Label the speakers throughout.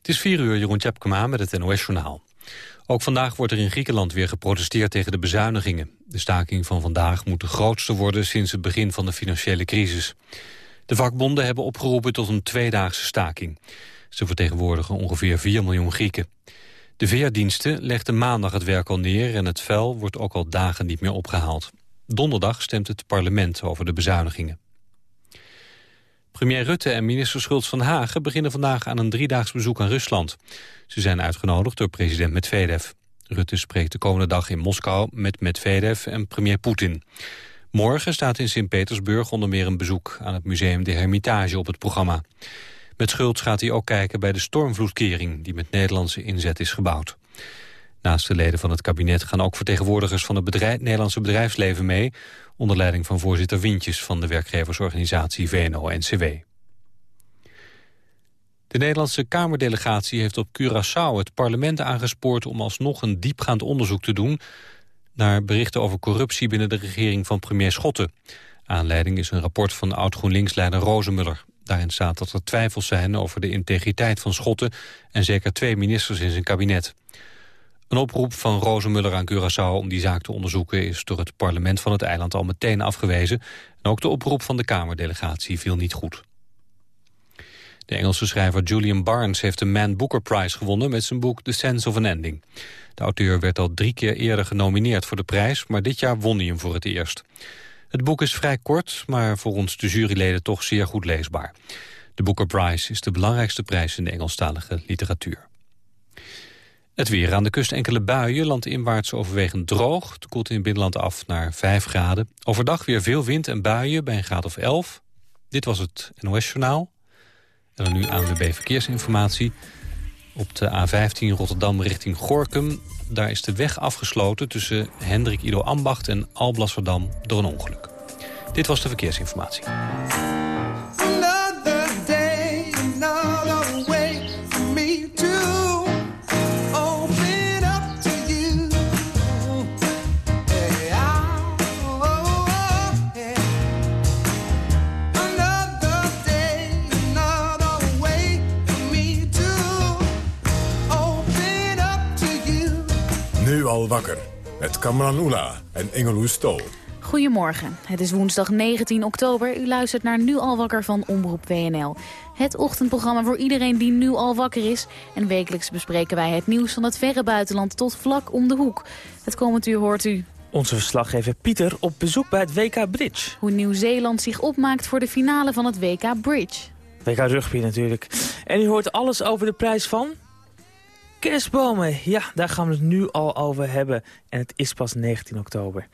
Speaker 1: Het is 4 uur, Jeroen Tjepkema met het NOS-journaal. Ook vandaag wordt er in Griekenland weer geprotesteerd tegen de bezuinigingen. De staking van vandaag moet de grootste worden sinds het begin van de financiële crisis. De vakbonden hebben opgeroepen tot een tweedaagse staking. Ze vertegenwoordigen ongeveer 4 miljoen Grieken. De veerdiensten legden maandag het werk al neer... en het vuil wordt ook al dagen niet meer opgehaald. Donderdag stemt het parlement over de bezuinigingen. Premier Rutte en minister Schultz van Hagen beginnen vandaag aan een driedaags bezoek aan Rusland. Ze zijn uitgenodigd door president Medvedev. Rutte spreekt de komende dag in Moskou met Medvedev en premier Poetin. Morgen staat in Sint-Petersburg onder meer een bezoek aan het museum de Hermitage op het programma. Met Schultz gaat hij ook kijken bij de stormvloedkering die met Nederlandse inzet is gebouwd. Naast de leden van het kabinet gaan ook vertegenwoordigers van het Nederlandse bedrijfsleven mee... onder leiding van voorzitter Wintjes van de werkgeversorganisatie VNO-NCW. De Nederlandse Kamerdelegatie heeft op Curaçao het parlement aangespoord... om alsnog een diepgaand onderzoek te doen... naar berichten over corruptie binnen de regering van premier Schotten. Aanleiding is een rapport van oud-GroenLinks-leider Rozenmuller. Daarin staat dat er twijfels zijn over de integriteit van Schotten... en zeker twee ministers in zijn kabinet. Een oproep van Rozenmuller aan Curaçao om die zaak te onderzoeken... is door het parlement van het eiland al meteen afgewezen. En ook de oproep van de Kamerdelegatie viel niet goed. De Engelse schrijver Julian Barnes heeft de Man Booker Prize gewonnen... met zijn boek The Sense of an Ending. De auteur werd al drie keer eerder genomineerd voor de prijs... maar dit jaar won hij hem voor het eerst. Het boek is vrij kort, maar voor ons de juryleden toch zeer goed leesbaar. De Booker Prize is de belangrijkste prijs in de Engelstalige literatuur. Het weer aan de kust enkele buien, landinwaarts overwegend droog. Het koelt in het binnenland af naar 5 graden. Overdag weer veel wind en buien bij een graad of 11. Dit was het NOS Journaal. En dan nu ANWB Verkeersinformatie. Op de A15 Rotterdam richting Gorkum. Daar is de weg afgesloten tussen Hendrik Ido Ambacht en Alblasserdam door een ongeluk. Dit was de verkeersinformatie.
Speaker 2: Al wakker. Met Kamran Oela en Engeloes Stol.
Speaker 3: Goedemorgen. Het is woensdag 19 oktober. U luistert naar Nu al wakker van Omroep WNL. Het ochtendprogramma voor iedereen die nu al wakker is. En wekelijks bespreken wij het nieuws van het verre buitenland tot vlak om de hoek. Het komend uur hoort u...
Speaker 4: Onze verslaggever Pieter op bezoek bij het WK Bridge.
Speaker 3: Hoe Nieuw-Zeeland zich opmaakt voor de finale van het WK Bridge.
Speaker 4: WK Rugby natuurlijk. En u hoort alles over de prijs van... Kerstbomen, ja, daar gaan we het nu al over hebben. En het is pas 19 oktober.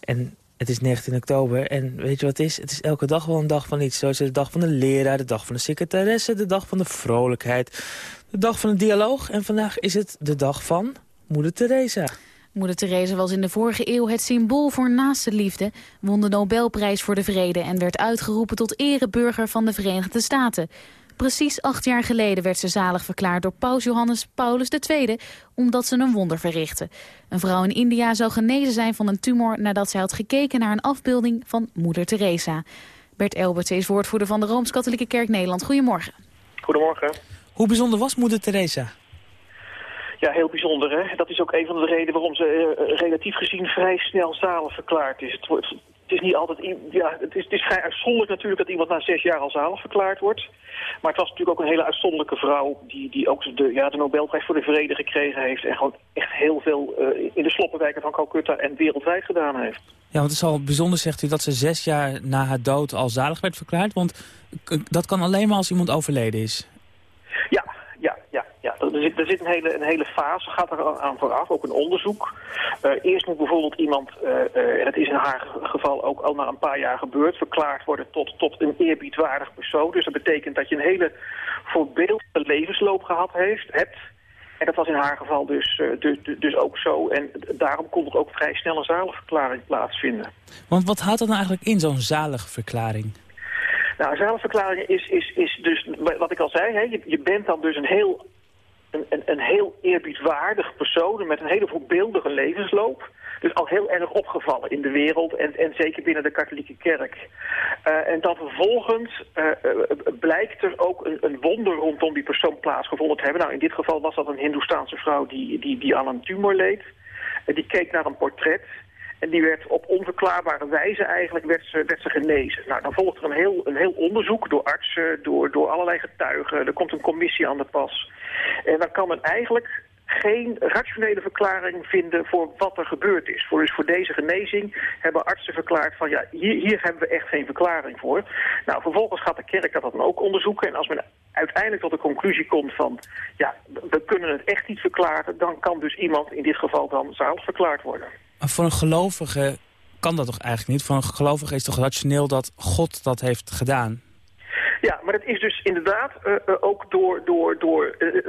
Speaker 4: En het is 19 oktober en weet je wat het is? Het is elke dag wel een dag van iets. Zoals de dag van de leraar, de dag van de secretaresse, de dag van de vrolijkheid. De dag van de dialoog. En vandaag is het de dag van Moeder Teresa.
Speaker 3: Moeder Teresa was in de vorige eeuw het symbool voor naaste liefde, won de Nobelprijs voor de Vrede en werd uitgeroepen tot ereburger van de Verenigde Staten. Precies acht jaar geleden werd ze zalig verklaard door paus Johannes Paulus II... omdat ze een wonder verrichtte. Een vrouw in India zou genezen zijn van een tumor... nadat zij had gekeken naar een afbeelding van moeder Teresa. Bert Elberts is woordvoerder van de Rooms-Katholieke Kerk Nederland. Goedemorgen.
Speaker 5: Goedemorgen.
Speaker 4: Hoe bijzonder was moeder Teresa?
Speaker 5: Ja, heel bijzonder. Hè? Dat is ook een van de redenen waarom ze uh, relatief gezien vrij snel zalig verklaard is. Het, wordt, het is niet altijd, ja, het is, het is vrij uitzonderlijk natuurlijk dat iemand na zes jaar al zalig verklaard wordt. Maar het was natuurlijk ook een hele uitzonderlijke vrouw die, die ook de, ja, de Nobelprijs voor de Vrede gekregen heeft. En gewoon echt heel veel uh, in de sloppenwijken van Calcutta en wereldwijd gedaan heeft.
Speaker 4: Ja, want het is al bijzonder, zegt u, dat ze zes jaar na haar dood al zalig werd verklaard. Want dat kan alleen maar als iemand overleden is.
Speaker 5: Er zit, er zit een, hele, een hele fase, gaat er aan vooraf, ook een onderzoek. Uh, eerst moet bijvoorbeeld iemand, uh, uh, en het is in haar geval ook al na een paar jaar gebeurd, verklaard worden tot, tot een eerbiedwaardig persoon. Dus dat betekent dat je een hele voorbeeldige levensloop gehad heeft, hebt. En dat was in haar geval dus, dus, dus ook zo. En daarom kon er ook vrij snel een zaligverklaring plaatsvinden.
Speaker 4: Want wat houdt dat nou eigenlijk in, zo'n zalige verklaring?
Speaker 5: Nou, zelfverklaring is, is, is dus, wat ik al zei, hè, je, je bent dan dus een heel, een, een, heel eerbiedwaardig persoon met een hele voorbeeldige levensloop. Dus al heel erg opgevallen in de wereld en, en zeker binnen de katholieke kerk. Uh, en dan vervolgens uh, blijkt er ook een, een, wonder rondom die persoon plaatsgevonden te hebben. Nou, in dit geval was dat een Hindoestaanse vrouw die, die, die aan een tumor leed. Uh, die keek naar een portret en die werd op onverklaarbare wijze eigenlijk werd ze, werd ze genezen. Nou, dan volgt er een heel, een heel onderzoek door artsen, door, door allerlei getuigen. Er komt een commissie aan de pas. En dan kan men eigenlijk geen rationele verklaring vinden voor wat er gebeurd is. Voor, dus voor deze genezing hebben artsen verklaard van ja, hier, hier hebben we echt geen verklaring voor. Nou, vervolgens gaat de kerk dat dan ook onderzoeken. En als men uiteindelijk tot de conclusie komt van ja, we kunnen het echt niet verklaren, dan kan dus iemand in dit geval dan zalig verklaard worden.
Speaker 4: Maar voor een gelovige kan dat toch eigenlijk niet? Voor een gelovige is toch rationeel dat God dat heeft gedaan?
Speaker 5: Ja, maar het is dus inderdaad uh, uh, ook door, door, door uh,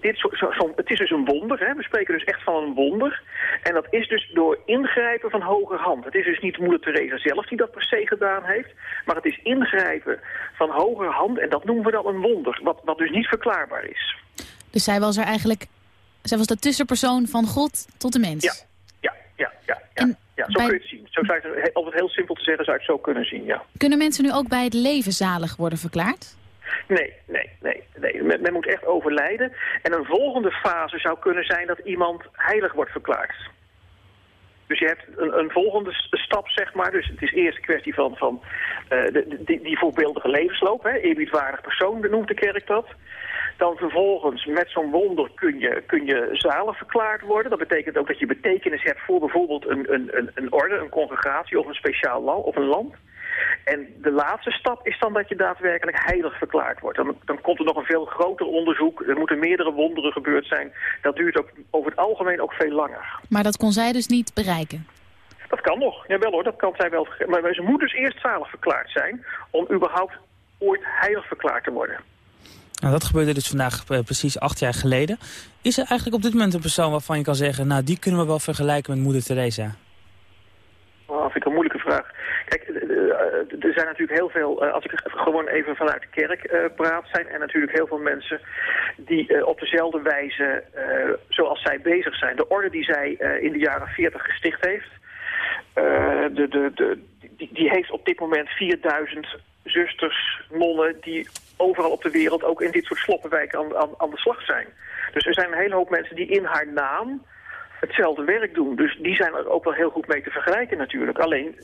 Speaker 5: dit zo, zo, het is dus een wonder. Hè? We spreken dus echt van een wonder. En dat is dus door ingrijpen van hoger hand. Het is dus niet moeder Teresa zelf die dat per se gedaan heeft. Maar het is ingrijpen van hoger hand. En dat noemen we dan een wonder. Wat, wat dus niet verklaarbaar is.
Speaker 3: Dus zij was er eigenlijk... Zij was de tussenpersoon van God tot de mens?
Speaker 5: Ja, ja, ja, ja. ja. zo kun je het zien. Zo zou je het, om het heel simpel te zeggen, zou je het zo kunnen zien, ja.
Speaker 3: Kunnen mensen nu ook bij het leven zalig worden verklaard?
Speaker 5: Nee, nee, nee. nee. Men, men, moet echt overlijden. En een volgende fase zou kunnen zijn dat iemand heilig wordt verklaard. Dus je hebt een, een volgende stap, zeg maar. Dus het is eerst een kwestie van, van uh, de, die, die voorbeeldige levensloop. Hè. Eerbiedwaardig persoon noemt de kerk dat. Dan vervolgens met zo'n wonder kun je, kun je zalig verklaard worden. Dat betekent ook dat je betekenis hebt voor bijvoorbeeld een, een, een orde, een congregatie of een speciaal land of een land. En de laatste stap is dan dat je daadwerkelijk heilig verklaard wordt. Dan, dan komt er nog een veel groter onderzoek. Er moeten meerdere wonderen gebeurd zijn. Dat duurt ook over het algemeen ook veel langer.
Speaker 3: Maar dat kon zij dus niet bereiken?
Speaker 5: Dat kan nog. Jawel hoor, dat kan zij wel. Maar ze moet dus eerst zalig verklaard zijn om überhaupt ooit heilig verklaard te worden.
Speaker 4: Nou, dat gebeurde dus vandaag precies acht jaar geleden. Is er eigenlijk op dit moment een persoon waarvan je kan zeggen... nou, die kunnen we wel vergelijken met moeder Teresa?
Speaker 5: Oh, vind ik een moeilijke vraag. Kijk, er zijn natuurlijk heel veel, als ik gewoon even vanuit de kerk praat, zijn er natuurlijk heel veel mensen die op dezelfde wijze zoals zij bezig zijn. De orde die zij in de jaren 40 gesticht heeft, de, de, de, die, die heeft op dit moment 4000 zusters, nonnen die overal op de wereld, ook in dit soort sloppenwijken, aan, aan, aan de slag zijn. Dus er zijn een hele hoop mensen die in haar naam hetzelfde werk doen. Dus die zijn er ook wel heel goed mee te vergelijken natuurlijk. Alleen,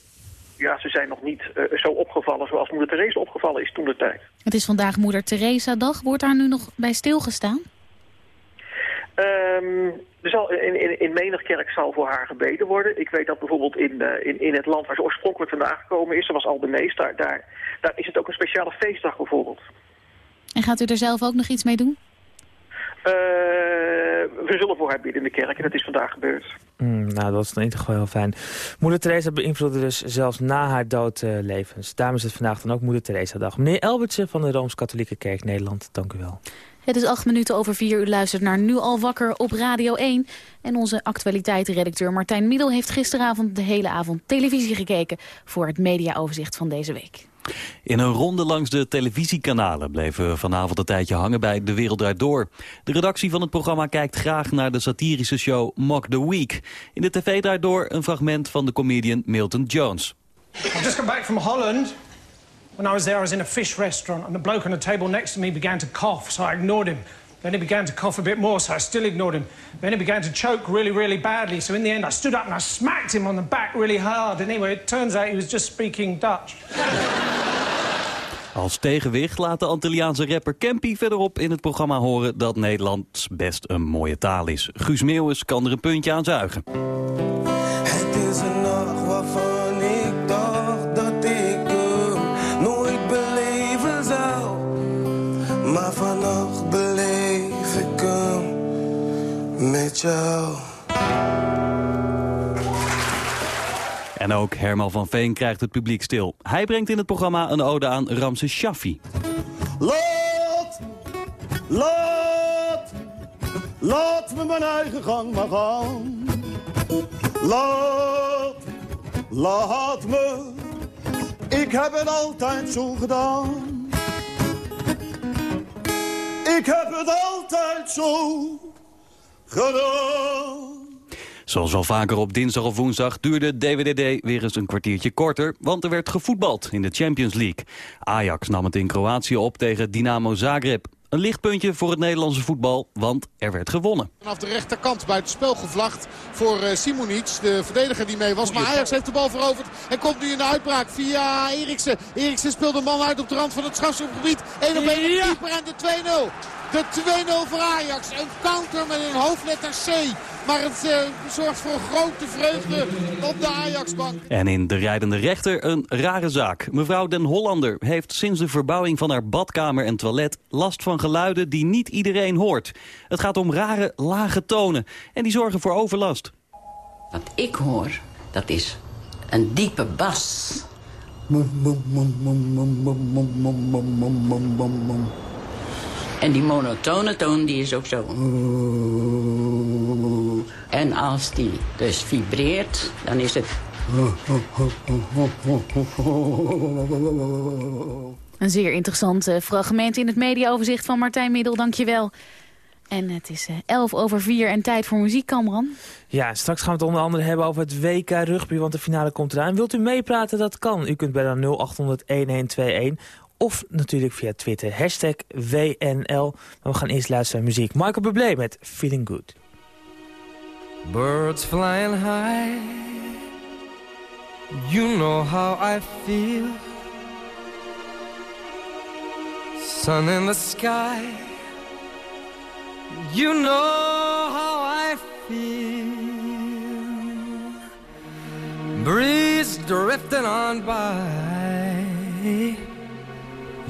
Speaker 5: ja, ze zijn nog niet uh, zo opgevallen zoals moeder Teresa opgevallen is toen de tijd.
Speaker 3: Het is vandaag moeder Teresa-dag. Wordt daar nu nog bij stilgestaan?
Speaker 5: Um, er zal, in, in, in menig kerk zal voor haar gebeden worden. Ik weet dat bijvoorbeeld in, uh, in, in het land waar ze oorspronkelijk vandaan gekomen is, was Albanese, daar, daar, daar is het ook een speciale feestdag bijvoorbeeld.
Speaker 3: En gaat u er zelf ook nog iets mee doen?
Speaker 5: Uh, we zullen voor haar bidden in de kerk en dat is vandaag gebeurd.
Speaker 4: Mm, nou, dat is in ieder geval heel fijn. Moeder Teresa beïnvloedde dus zelfs na haar dood uh, levens. Daarom is het vandaag dan ook Moeder Teresa-dag. Meneer Elbertse van de Rooms-Katholieke Kerk Nederland, dank u wel.
Speaker 3: Het is acht minuten over vier. U luistert naar Nu al wakker op Radio 1. En onze actualiteitsredacteur Martijn Middel heeft gisteravond de hele avond televisie gekeken... voor het mediaoverzicht van deze week.
Speaker 6: In een ronde langs de televisiekanalen bleven we vanavond een tijdje hangen bij De Wereld Draait Door. De redactie van het programma kijkt graag naar de satirische show Mock the Week. In de tv draait door een fragment van de comedian Milton Jones.
Speaker 7: I've just come back from Holland. When I was there, I was in a fish restaurant, and the bloke on the table next to me began to cough, so I ignored him. Then he began to cough a bit more, so I still ignored him. Then he began to choke really, really badly, so in the end I stood up and I smacked him on the back really hard. And anyway, it turns out he was just speaking Dutch.
Speaker 6: Als tegenwicht laat de Antilliaanse rapper Campy verderop in het programma horen dat Nederlands best een mooie taal is. Guus Meeuwis kan er een puntje aan zuigen.
Speaker 8: Met jou.
Speaker 6: En ook Herman van Veen krijgt het publiek stil. Hij brengt in het programma een ode aan Ramses Shaffi.
Speaker 9: Laat, laat, laat me mijn eigen gang maar gaan. Laat, laat me, ik heb het altijd zo gedaan. Ik heb het altijd zo gedaan.
Speaker 6: Zoals wel vaker op dinsdag of woensdag duurde DWDD weer eens een kwartiertje korter, want er werd gevoetbald in de Champions League. Ajax nam het in Kroatië op tegen Dynamo Zagreb. Een lichtpuntje voor het Nederlandse voetbal, want er werd gewonnen.
Speaker 10: Vanaf de rechterkant buiten spel gevlacht voor uh, Simonic, de verdediger die mee was. Maar Ajax heeft de bal veroverd en komt nu in de uitbraak via Eriksen. Eriksen speelt een man uit op de rand van het strafschopgebied. 1 op 1 ja. keeper en de 2-0. De 2-0 voor Ajax. Een counter met een hoofdletter C. Maar het uh, zorgt voor grote vreugde op de Ajaxbank.
Speaker 6: En in de rijdende rechter een rare zaak. Mevrouw Den Hollander heeft sinds de verbouwing van haar badkamer en toilet... last van geluiden die niet iedereen hoort. Het gaat om rare, lage tonen. En die zorgen voor overlast.
Speaker 11: Wat ik hoor, dat is een diepe bas. En die monotone toon die is ook zo. En als die dus vibreert, dan is het...
Speaker 3: Een zeer interessant fragment in het mediaoverzicht van Martijn Middel, dankjewel. En het is 11 over 4 en tijd voor muziek, Kamran.
Speaker 4: Ja, straks gaan we het onder andere hebben over het WK Rugby, want de finale komt eraan. Wilt u meepraten? Dat kan. U kunt bellen 0800-1121 of natuurlijk via Twitter, hashtag WNL. Maar we gaan eerst luisteren naar muziek. Michael Bublé met Feeling Good.
Speaker 12: Birds flying high You know how I feel Sun in the sky You know how I feel Breeze drifting on by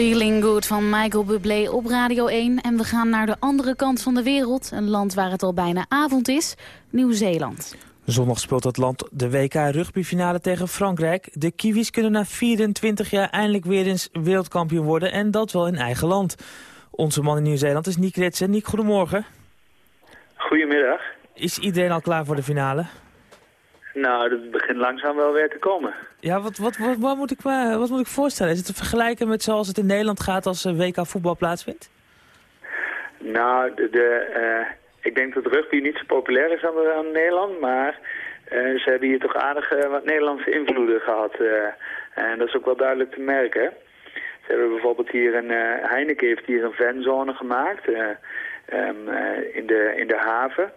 Speaker 3: Feeling Good van Michael Bublé op Radio 1. En we gaan naar de andere kant van de wereld. Een land waar het al bijna avond is. Nieuw-Zeeland.
Speaker 4: Zondag speelt het land de WK rugbyfinale tegen Frankrijk. De Kiwis kunnen na 24 jaar eindelijk weer eens wereldkampioen worden. En dat wel in eigen land. Onze man in Nieuw-Zeeland is Niek Ritsen. Niek, goedemorgen.
Speaker 13: Goedemiddag.
Speaker 4: Is iedereen al klaar voor de finale?
Speaker 13: Nou, dat begint langzaam wel weer te komen.
Speaker 4: Ja, wat, wat, wat, moet ik, me- wat moet ik voorstellen? Is het te vergelijken met zoals het in Nederland gaat als eh, WK voetbal plaatsvindt?
Speaker 13: Nou, de, eh, ik denk dat rugby niet zo populair is aan, Nederland, maar eh, ze hebben hier toch aardig eh, wat Nederlandse invloeden gehad. eh, en dat is ook wel duidelijk te merken. Ze hebben bijvoorbeeld hier een, eh, Heineken heeft hier een fanzone gemaakt eh, ehm, eh, in, de, in de haven.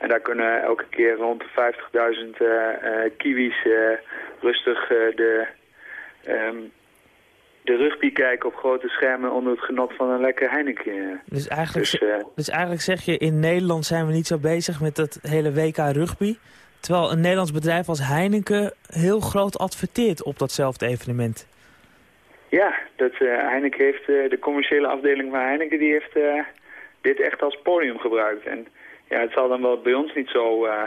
Speaker 13: En daar kunnen elke keer rond de 50.000 eh, eh, kiwis eh, rustig de, ehm, de rugby kijken op grote schermen onder het genot van een lekker Heineken.
Speaker 4: Dus eigenlijk,
Speaker 13: Dus,
Speaker 4: dus eigenlijk zeg je, in Nederland zijn we niet zo bezig met dat hele WK rugby. Terwijl een Nederlands bedrijf als Heineken heel groot adverteert op datzelfde evenement.
Speaker 13: Ja, dat, Heineken heeft, de commerciële afdeling van Heineken, die heeft dit echt als podium gebruikt. En ja, het zal dan wel bij ons niet zo eh,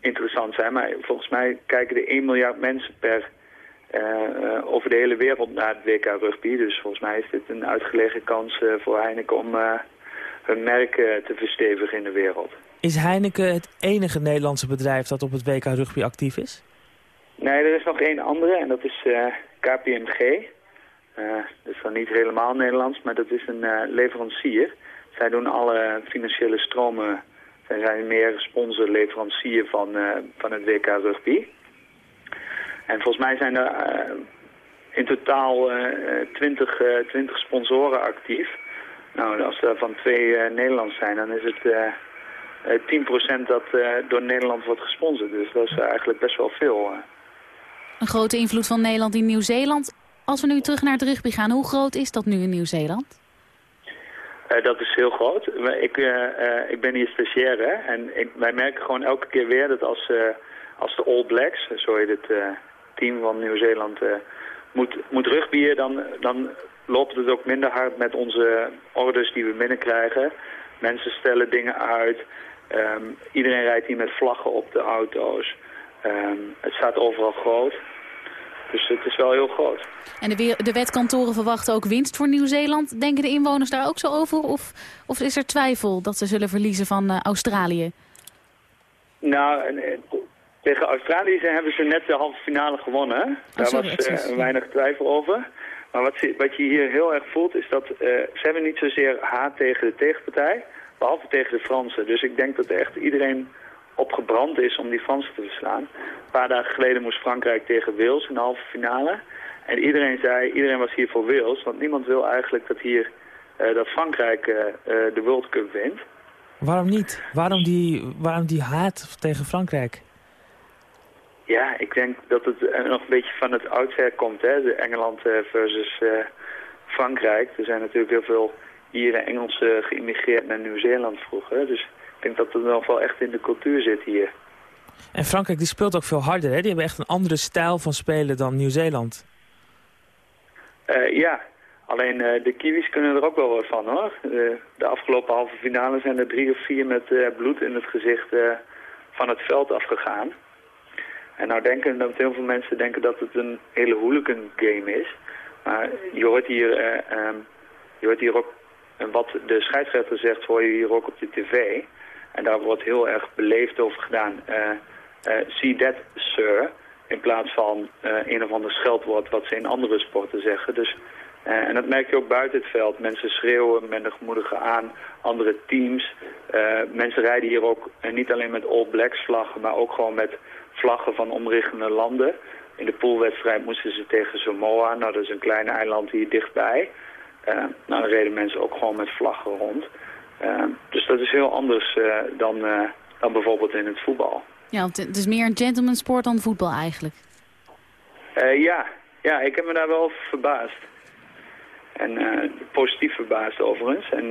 Speaker 13: interessant zijn, maar volgens mij kijken er 1 miljard mensen per eh, eh, over de hele wereld naar het WK rugby. Dus volgens mij is dit een uitgelegen kans voor Heineken om hun merk te verstevigen in de wereld.
Speaker 4: Is Heineken het enige Nederlandse bedrijf dat op het WK rugby actief is?
Speaker 13: Nee, er is nog één andere en dat is KPMG. Eh, dat is dan niet helemaal Nederlands, maar dat is een leverancier. Zij doen alle financiële stromen. Zij zijn meer sponsor, leverancier van, eh, van het WK Rugby. En volgens mij zijn er eh, in totaal eh, 20, eh 20 sponsoren actief. Nou, als er van twee eh, Nederlands zijn, dan is het eh eh 10% dat door Nederland wordt gesponsord. Dus dat is eigenlijk best wel veel.
Speaker 3: Een grote invloed van Nederland in Nieuw-Zeeland. Als we nu terug naar het rugby gaan, hoe groot is dat nu in Nieuw-Zeeland?
Speaker 13: Eh, dat is heel groot. Ik, eh, eh, ik ben hier stagiair hè, en ik, wij merken gewoon elke keer weer dat als, als de All Blacks, zo heet het team van Nieuw-Zeeland, moet, moet rugbyen, dan, dan loopt het ook minder hard met onze orders die we binnenkrijgen. Mensen stellen dingen uit. Ehm, iedereen rijdt hier met vlaggen op de auto's. Ehm, het staat overal groot. Dus het is wel heel groot.
Speaker 3: En de, de wetkantoren verwachten ook winst voor Nieuw-Zeeland. Denken de inwoners daar ook zo over? Of, of is er twijfel dat ze zullen verliezen van eh, Australië?
Speaker 13: Nou, eh, tegen Australië hebben ze net de halve finale gewonnen. hè? Daar
Speaker 3: sorry,
Speaker 13: was eh, weinig twijfel over. Maar wat, ze- wat je hier heel erg voelt is dat ze hebben niet zozeer haat tegen de tegenpartij, behalve tegen de Fransen. Dus ik denk dat echt iedereen opgebrand is om die Fransen te verslaan. Een paar dagen geleden moest Frankrijk tegen Wales in de halve finale. En iedereen zei, iedereen was hier voor Wales, want niemand wil eigenlijk dat hier eh, dat Frankrijk eh, eh, de World Cup wint.
Speaker 4: Waarom niet? Waarom die, waarom die haat tegen Frankrijk?
Speaker 13: Ja, ik denk dat het nog een beetje van het oudsher komt, hè? De Engeland versus Frankrijk. Er zijn natuurlijk heel veel Ieren, Engelsen geïmmigreerd naar Nieuw-Zeeland vroeger. Dus denk dat het nog wel echt in de cultuur zit hier.
Speaker 4: En Frankrijk die speelt ook veel harder, hè? Die hebben echt een andere stijl van spelen dan Nieuw-Zeeland.
Speaker 13: Eh, ja, alleen eh, de Kiwis kunnen er ook wel wat van, hoor. Eh, de afgelopen halve finale zijn er drie of vier met bloed in het gezicht van het veld afgegaan. En nou denken dat heel veel mensen denken dat het een hele hooligan game is. Maar je hoort hier, eh, ehm, je hoort hier ook, en wat de scheidsrechter zegt, hoor je hier ook op de tv. En daar wordt heel erg beleefd over gedaan. Eh, eh, see that, sir. In plaats van eh, een of ander scheldwoord wat ze in andere sporten zeggen. Dus, en dat merk je ook buiten het veld. Mensen schreeuwen, mensen moedigen aan andere teams. Mensen rijden hier ook niet alleen met All Blacks vlaggen, maar ook gewoon met vlaggen van omliggende landen. In de poolwedstrijd moesten ze tegen Samoa. Nou, dat is een klein eiland hier dichtbij. Nou, dan reden mensen ook gewoon met vlaggen rond. Eh, dus dat is heel anders eh, dan, eh, dan bijvoorbeeld in het voetbal.
Speaker 3: Ja, want het is meer een gentleman sport dan voetbal eigenlijk.
Speaker 13: Eh, ja. ja, ik heb me daar wel verbaasd. En positief verbaasd overigens. En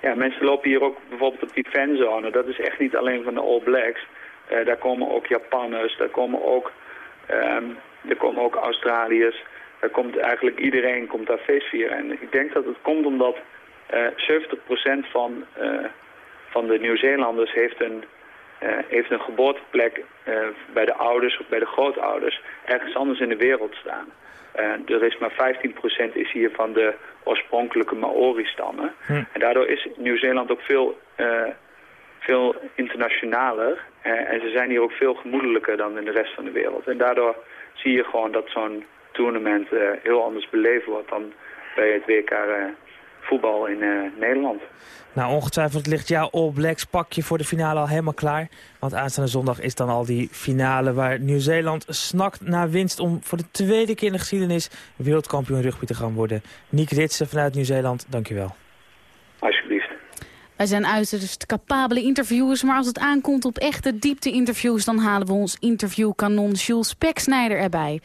Speaker 13: ja, mensen lopen hier ook bijvoorbeeld op die fanzone. Dat is echt niet alleen van de All Blacks. Daar komen ook Japanners, daar komen ook, ehm, er komen ook Australiërs. daar komt eigenlijk iedereen komt daar feest vieren. En ik denk dat het komt omdat eh 70% van, eh, van de Nieuw-Zeelanders heeft een, eh, heeft een geboorteplek eh, bij de ouders of bij de grootouders ergens anders in de wereld staan. Eh, er is maar 15% is hier van de oorspronkelijke Maori-stammen. En daardoor is Nieuw-Zeeland ook veel, eh, veel internationaler. Eh, en ze zijn hier ook veel gemoedelijker dan in de rest van de wereld. En daardoor zie je gewoon dat zo'n tournament eh, heel anders beleven wordt dan bij het WK eh, voetbal in eh, Nederland.
Speaker 4: Nou, ongetwijfeld ligt jouw All Blacks pakje voor de finale al helemaal klaar. Want aanstaande zondag is dan al die finale waar Nieuw-Zeeland snakt naar winst... om voor de tweede keer in de geschiedenis wereldkampioen rugby te gaan worden. Niek Ritsen vanuit Nieuw-Zeeland, dankjewel.
Speaker 13: Alsjeblieft.
Speaker 3: Wij zijn uiterst capabele interviewers, maar als het aankomt op echte diepte-interviews... dan halen we ons interviewkanon Jules Speksnijder erbij.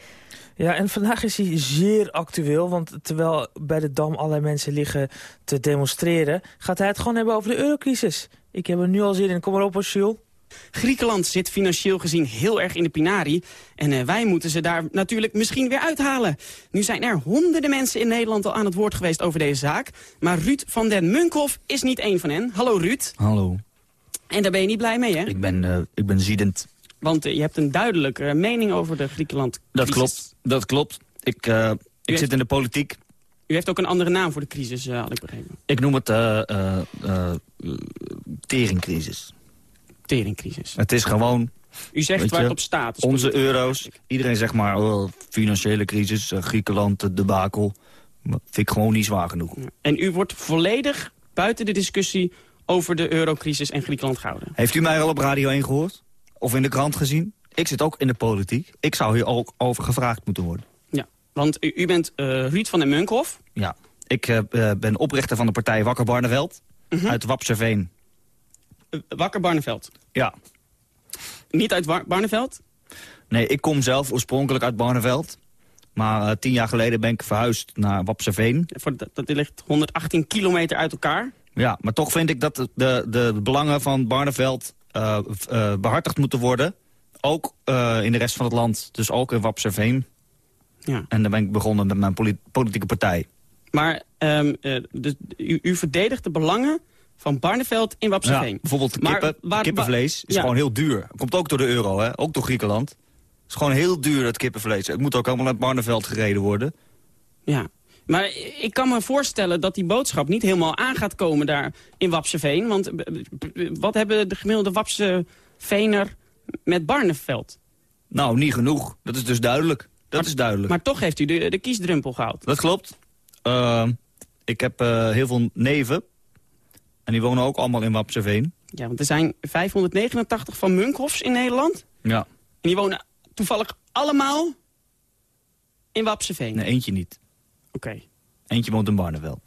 Speaker 4: Ja, en vandaag is hij zeer actueel, want terwijl bij de Dam allerlei mensen liggen te demonstreren... gaat hij het gewoon hebben over de eurocrisis. Ik heb er nu al zin in. Kom maar op, Jules.
Speaker 14: Griekenland zit financieel gezien heel erg in de pinari. En eh, wij moeten ze daar natuurlijk misschien weer uithalen. Nu zijn er honderden mensen in Nederland al aan het woord geweest over deze zaak. Maar Ruud van den Munkhoff is niet één van hen. Hallo Ruud.
Speaker 15: Hallo.
Speaker 14: En daar ben je niet blij mee, hè?
Speaker 15: Ik ben, eh, ik ben ziedend.
Speaker 14: Want eh, je hebt een duidelijke mening over de Griekenland.
Speaker 15: Dat klopt, dat klopt. Ik, eh, ik
Speaker 14: heeft-
Speaker 15: zit in de politiek.
Speaker 14: U heeft ook een andere naam voor de crisis, eh, had ik begrepen.
Speaker 15: Ik noem het eh, teringcrisis.
Speaker 14: Teringcrisis.
Speaker 15: Het is gewoon...
Speaker 14: U zegt waar
Speaker 15: je,
Speaker 14: het op staat. Dus
Speaker 15: Onze euro's. Iedereen zegt maar, oh, financiële crisis, Griekenland, de debakel. Vind ik gewoon niet zwaar genoeg.
Speaker 14: En u wordt volledig buiten de discussie over de eurocrisis en Griekenland gehouden.
Speaker 15: Heeft u mij al op Radio 1 gehoord? Of in de krant gezien? Ik zit ook in de politiek. Ik zou hier ook over gevraagd moeten worden.
Speaker 14: Ja, want u, u bent eh, Ruud van den Munkhoff.
Speaker 15: Ja, ik eh, eh, ben oprichter van de partij Wakker Barneveld. Uit Wapserveen.
Speaker 14: Wakker Barneveld.
Speaker 15: Ja.
Speaker 14: Niet uit Barneveld?
Speaker 15: Nee, ik kom zelf oorspronkelijk uit Barneveld. Maar tien jaar geleden ben ik verhuisd naar Wapserveen.
Speaker 14: Dat, dat ligt 118 kilometer uit elkaar.
Speaker 15: Ja, maar toch vind ik dat de, de, de belangen van Barneveld eh, eh, behartigd moeten worden. Ook eh, in de rest van het land, dus ook in Wapserveen.
Speaker 14: Ja.
Speaker 15: En dan ben ik begonnen met mijn poli- politieke partij.
Speaker 14: Maar ehm, eh, dus, u, u verdedigt de belangen van Barneveld in Wapseveen.
Speaker 15: Ja, bijvoorbeeld
Speaker 14: Maar
Speaker 15: kippen,
Speaker 14: waar-
Speaker 15: kippenvlees is
Speaker 14: ja.
Speaker 15: gewoon heel duur. Komt ook door de euro, hè? ook door Griekenland. Het is gewoon heel duur, dat kippenvlees. Het moet ook allemaal uit Barneveld gereden worden.
Speaker 14: Ja, maar ik kan me voorstellen dat die boodschap niet helemaal aan gaat komen daar in Wapseveen. Want eh, wat hebben de gemiddelde Wapseveener met Barneveld?
Speaker 15: Nou, niet genoeg. Dat is dus duidelijk. Dat is duidelijk.
Speaker 14: Maar toch heeft u de, de kiesdrempel gehaald.
Speaker 15: Dat klopt. Uh, ik heb uh, heel veel neven. En die wonen ook allemaal in Wapseveen.
Speaker 14: Ja, want er zijn 589 van Munkhofs in Nederland.
Speaker 15: Ja.
Speaker 14: En die wonen toevallig allemaal in Wapseveen.
Speaker 15: Nee, eentje niet.
Speaker 14: Oké. Okay.
Speaker 15: Eentje woont in Barneveld.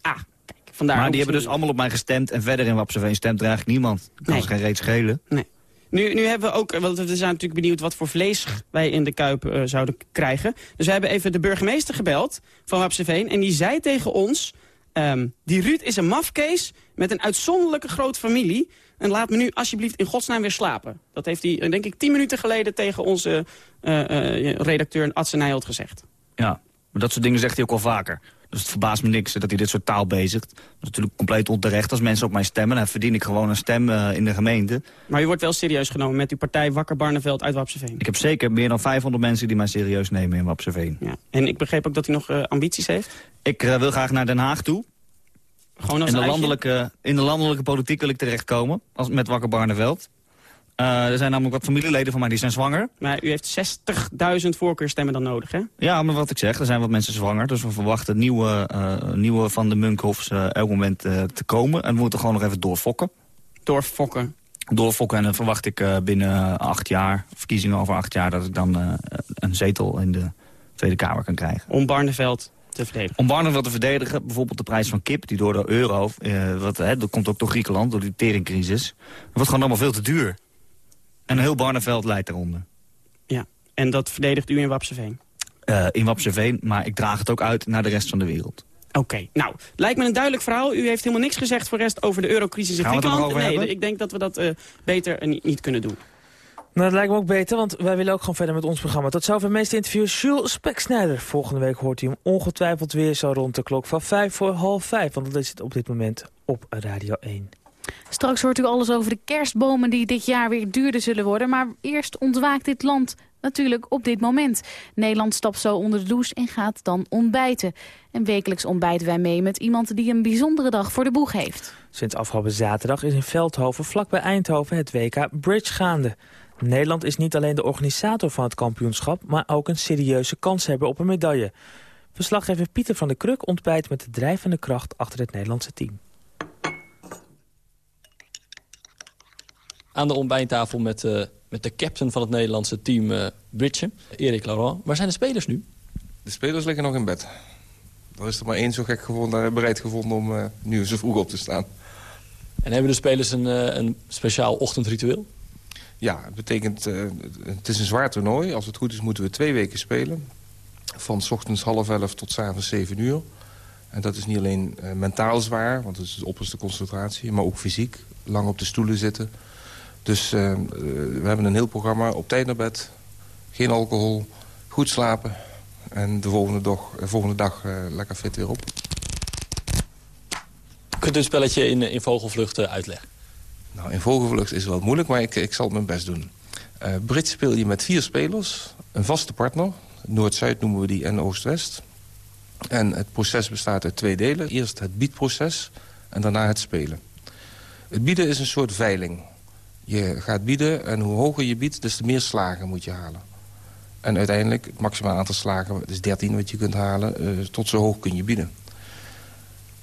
Speaker 14: Ah, kijk. Vandaar
Speaker 15: maar die hebben dus allemaal op mij gestemd. En verder in Wapseveen stemt er eigenlijk niemand. Kan nee. ze geen reet schelen.
Speaker 14: Nee. Nu, nu hebben we ook, want we zijn natuurlijk benieuwd wat voor vlees wij in de Kuip uh, zouden krijgen. Dus we hebben even de burgemeester gebeld van Wapseveen. En die zei tegen ons, um, die Ruud is een mafkees met een uitzonderlijke grote familie. En laat me nu alsjeblieft in godsnaam weer slapen. Dat heeft hij, denk ik, tien minuten geleden tegen onze uh, uh, redacteur Adse Nijholt gezegd.
Speaker 15: Ja, maar dat soort dingen zegt hij ook al vaker. Dus het verbaast me niks dat hij dit soort taal bezigt. Dat is natuurlijk compleet onterecht als mensen op mij stemmen. Dan verdien ik gewoon een stem uh, in de gemeente.
Speaker 14: Maar u wordt wel serieus genomen met uw partij Wakker Barneveld uit Wapseveen.
Speaker 15: Ik heb zeker meer dan 500 mensen die mij serieus nemen in Wapseveen.
Speaker 14: Ja. En ik begreep ook dat u nog uh, ambities heeft?
Speaker 15: Ik uh, wil graag naar Den Haag toe.
Speaker 14: Gewoon als
Speaker 15: in, de landelijke, in de landelijke politiek wil ik terechtkomen als, met Wakker Barneveld. Uh, er zijn namelijk wat familieleden van mij die zijn zwanger.
Speaker 14: Maar u heeft 60.000 voorkeurstemmen dan nodig, hè?
Speaker 15: Ja, maar wat ik zeg, er zijn wat mensen zwanger. Dus we verwachten nieuwe, uh, nieuwe van de Munkhofs uh, elk moment te komen. En we moeten gewoon nog even doorfokken.
Speaker 14: Doorfokken?
Speaker 15: Doorfokken en dan verwacht ik binnen acht jaar, verkiezingen over acht jaar... dat ik dan een zetel in de Tweede Kamer kan krijgen.
Speaker 14: Om Barneveld te verdedigen?
Speaker 15: Om Barneveld te verdedigen, bijvoorbeeld de prijs van kip... die door de euro, wat, hè, dat komt ook door Griekenland, door die teringcrisis... dat wordt gewoon allemaal veel te duur. En heel Barneveld leidt eronder.
Speaker 14: Ja, en dat verdedigt u in Wapseveen?
Speaker 15: Uh, in Wapseveen, maar ik draag het ook uit naar de rest van de wereld.
Speaker 14: Oké, okay. nou, lijkt me een duidelijk verhaal. U heeft helemaal niks gezegd voor rest over de eurocrisis in Griekenland.
Speaker 15: nee,
Speaker 14: hebben? ik denk dat we dat uh, beter niet, niet, kunnen doen.
Speaker 4: Nou, dat lijkt me ook beter, want wij willen ook gewoon verder met ons programma. Tot zover het meeste interview Jules Speksnijder. Volgende week hoort hij hem ongetwijfeld weer zo rond de klok van vijf voor half vijf. Want dat is het op dit moment op Radio 1.
Speaker 3: Straks hoort u alles over de kerstbomen die dit jaar weer duurder zullen worden. Maar eerst ontwaakt dit land natuurlijk op dit moment. Nederland stapt zo onder de douche en gaat dan ontbijten. En wekelijks ontbijten wij mee met iemand die een bijzondere dag voor de boeg heeft.
Speaker 4: Sinds afgelopen zaterdag is in Veldhoven vlakbij Eindhoven het WK Bridge gaande. Nederland is niet alleen de organisator van het kampioenschap... maar ook een serieuze kans hebben op een medaille. Verslaggever Pieter van der Kruk ontbijt met de drijvende kracht achter het Nederlandse team.
Speaker 16: Aan de ontbijttafel met, uh, met de captain van het Nederlandse team uh, Bridge, Erik Laurent. Waar zijn de spelers nu?
Speaker 17: De spelers liggen nog in bed. Er is er maar één zo gek gevonden, bereid gevonden om uh, nu zo vroeg op te staan.
Speaker 16: En hebben de spelers een, een speciaal ochtendritueel?
Speaker 17: Ja, het betekent, het is een zwaar toernooi. Als het goed is moeten we twee weken spelen. Van s ochtends half elf tot s avonds zeven uur. En dat is niet alleen mentaal zwaar, want het is de opperste concentratie... maar ook fysiek, lang op de stoelen zitten. Dus uh, we hebben een heel programma, op tijd naar bed, geen alcohol, goed slapen... en de volgende dag, de volgende dag lekker fit weer op.
Speaker 16: Kunt u het spelletje in, in vogelvluchten uitleggen?
Speaker 17: Nou, in vogelvlucht is het wel moeilijk, maar ik, ik zal mijn best doen. Uh, Brits speel je met vier spelers, een vaste partner. Noord-Zuid noemen we die en Oost-West. En het proces bestaat uit twee delen. Eerst het biedproces en daarna het spelen. Het bieden is een soort veiling. Je gaat bieden en hoe hoger je biedt, des te meer slagen moet je halen. En uiteindelijk, het maximaal aantal slagen, is 13 wat je kunt halen... Uh, tot zo hoog kun je bieden.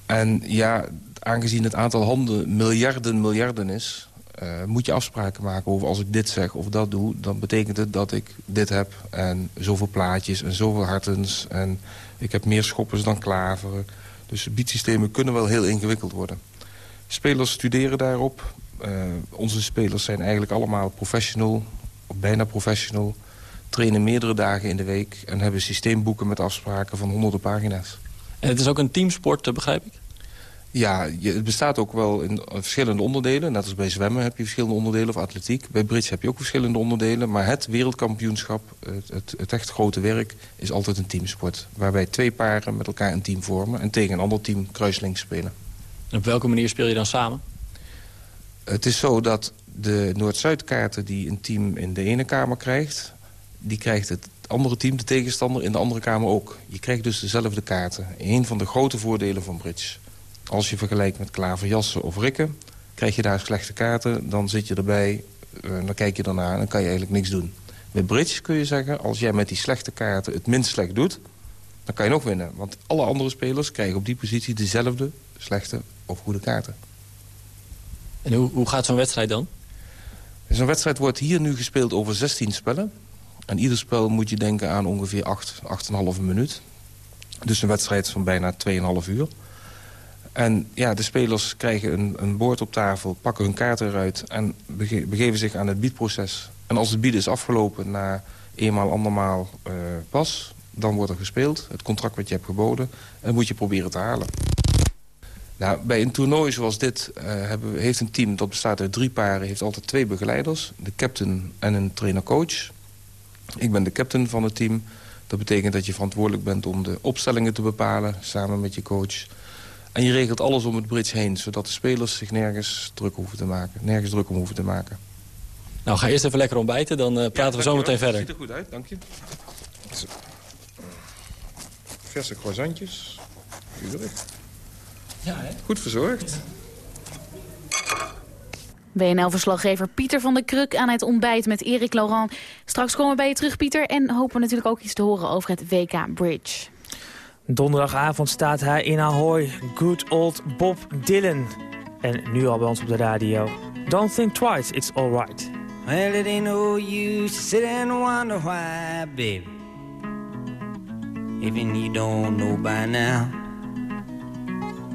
Speaker 17: En ja, aangezien het aantal handen miljarden miljarden is... Uh, moet je afspraken maken over als ik dit zeg of dat doe... dan betekent het dat ik dit heb en zoveel plaatjes en zoveel hartens... en ik heb meer schoppers dan klaveren. Dus biedsystemen kunnen wel heel ingewikkeld worden. Spelers studeren daarop. Uh, onze spelers zijn eigenlijk allemaal professional, of bijna professional... trainen meerdere dagen in de week... en hebben systeemboeken met afspraken van honderden pagina's.
Speaker 16: En het is ook een teamsport, begrijp ik?
Speaker 17: Ja, je, het bestaat ook wel in verschillende onderdelen. Net als bij zwemmen heb je verschillende onderdelen of atletiek. Bij bridge heb je ook verschillende onderdelen. Maar het wereldkampioenschap, het, het, het echt grote werk, is altijd een teamsport. Waarbij twee paren met elkaar een team vormen en tegen een ander team kruislinks spelen.
Speaker 16: En op welke manier speel je dan samen?
Speaker 17: Het is zo dat de Noord-Zuidkaarten die een team in de ene kamer krijgt... die krijgt het andere team, de tegenstander, in de andere kamer ook. Je krijgt dus dezelfde kaarten. Een van de grote voordelen van bridge. Als je vergelijkt met klaverjassen of rikken... krijg je daar slechte kaarten, dan zit je erbij... Uh, dan kijk je ernaar en dan kan je eigenlijk niks doen. Met bridge kun je zeggen, als jij met die slechte kaarten het minst slecht doet... dan kan je nog winnen. Want alle andere spelers krijgen op die positie dezelfde slechte of goede kaarten.
Speaker 16: En hoe, gaat zo'n wedstrijd dan?
Speaker 17: Zo'n wedstrijd wordt hier nu gespeeld over 16 spellen. En ieder spel moet je denken aan ongeveer 8, 8,5 minuut. Dus een wedstrijd van bijna 2,5 uur. En ja, de spelers krijgen een, een boord op tafel, pakken hun kaarten eruit... en bege begeven zich aan het biedproces. En als het bieden is afgelopen na eenmaal, andermaal uh, pas... dan wordt er gespeeld, het contract wat je hebt geboden... en moet je proberen te halen. Nou, bij een toernooi zoals dit uh, hebben, heeft een team... dat bestaat uit drie paren, heeft altijd twee begeleiders. De captain en een trainer-coach. Ik ben de captain van het team. Dat betekent dat je verantwoordelijk bent om de opstellingen te bepalen... samen met je coach... En je regelt alles om het bridge heen, zodat de spelers zich nergens druk hoeven te maken. Nergens druk om hoeven te maken.
Speaker 16: Nou, ga eerst even lekker ontbijten, dan uh, praten ja, we zo meteen verder.
Speaker 17: Ziet er goed uit, dank je. Verse croissantjes.
Speaker 16: Ja, hè?
Speaker 17: Goed verzorgd.
Speaker 3: WNL-verslaggever Pieter van der Kruk aan het ontbijt met Erik Laurent. Straks komen we bij je terug, Pieter. En hopen we natuurlijk ook iets te horen over het WK Bridge.
Speaker 4: Donderdagavond staat hij in Ahoy. Good old Bob Dylan. En nu al bij ons op de radio. Don't think twice, it's alright.
Speaker 18: Well, it ain't no use to sit and wonder why, baby. Even you don't know by now.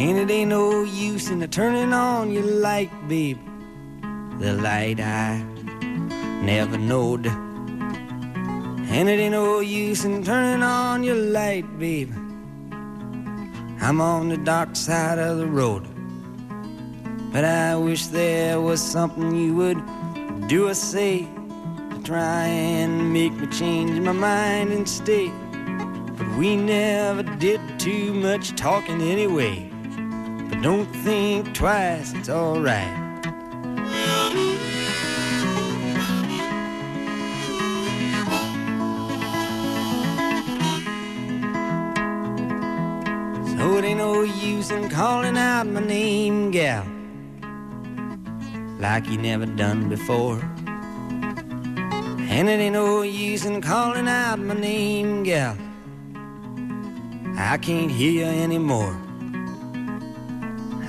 Speaker 18: And it ain't no use in turning on your light, babe. The light I never knowed. And it ain't no use in turning on your light, babe. I'm on the dark side of the road. But I wish there was something you would do or say to try and make me change my mind and stay. But we never did too much talking anyway. Don't think twice, it's alright. So it ain't no use in calling out my name, gal, like you never done before. And it ain't no use in calling out my name, gal. I can't hear you anymore.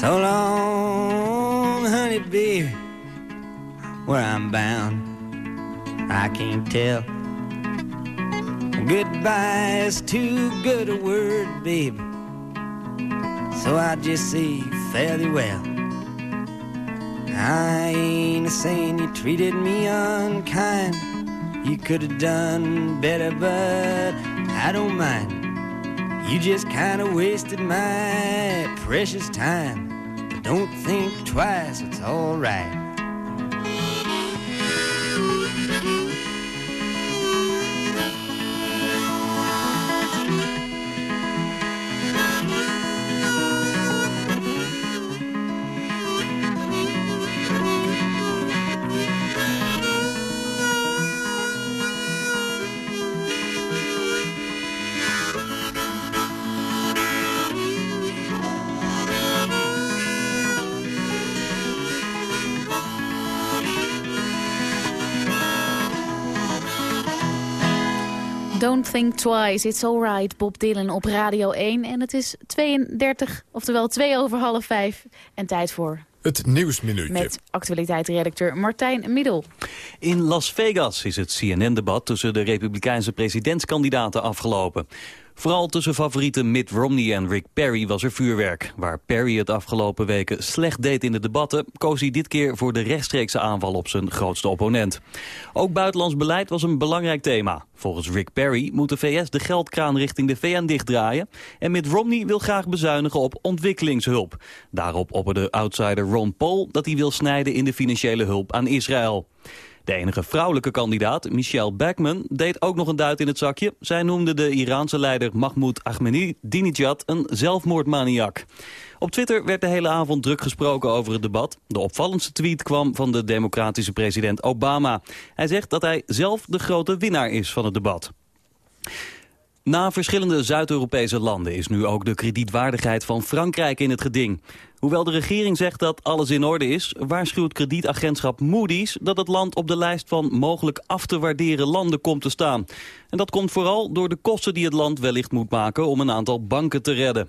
Speaker 18: So long, honey, baby, where I'm bound, I can't tell. Goodbye is too good a word, baby. So I just say fairly well. I ain't a saying you treated me unkind. You could have done better, but I don't mind. You just kind of wasted my precious time. But don't think twice, it's alright.
Speaker 3: Think Twice, It's Alright, Bob Dylan op Radio 1. En het is 32, oftewel 2 over half 5. En tijd voor...
Speaker 2: Het Nieuwsminuutje.
Speaker 3: Met actualiteitsredacteur Martijn Middel.
Speaker 6: In Las Vegas is het CNN-debat tussen de republikeinse presidentskandidaten afgelopen. Vooral tussen favorieten Mitt Romney en Rick Perry was er vuurwerk. Waar Perry het afgelopen weken slecht deed in de debatten... koos hij dit keer voor de rechtstreekse aanval op zijn grootste opponent. Ook buitenlands beleid was een belangrijk thema. Volgens Rick Perry moet de VS de geldkraan richting de VN dichtdraaien... en Mitt Romney wil graag bezuinigen op ontwikkelingshulp. Daarop opperde outsider Ron Paul dat hij wil snijden in de financiële hulp aan Israël. De enige vrouwelijke kandidaat, Michelle Backman, deed ook nog een duit in het zakje. Zij noemde de Iraanse leider Mahmoud Ahmadinejad een zelfmoordmaniak. Op Twitter werd de hele avond druk gesproken over het debat. De opvallendste tweet kwam van de democratische president Obama. Hij zegt dat hij zelf de grote winnaar is van het debat. Na verschillende Zuid-Europese landen is nu ook de kredietwaardigheid van Frankrijk in het geding. Hoewel de regering zegt dat alles in orde is, waarschuwt kredietagentschap Moody's dat het land op de lijst van mogelijk af te waarderen landen komt te staan. En dat komt vooral door de kosten die het land wellicht moet maken om een aantal banken te redden.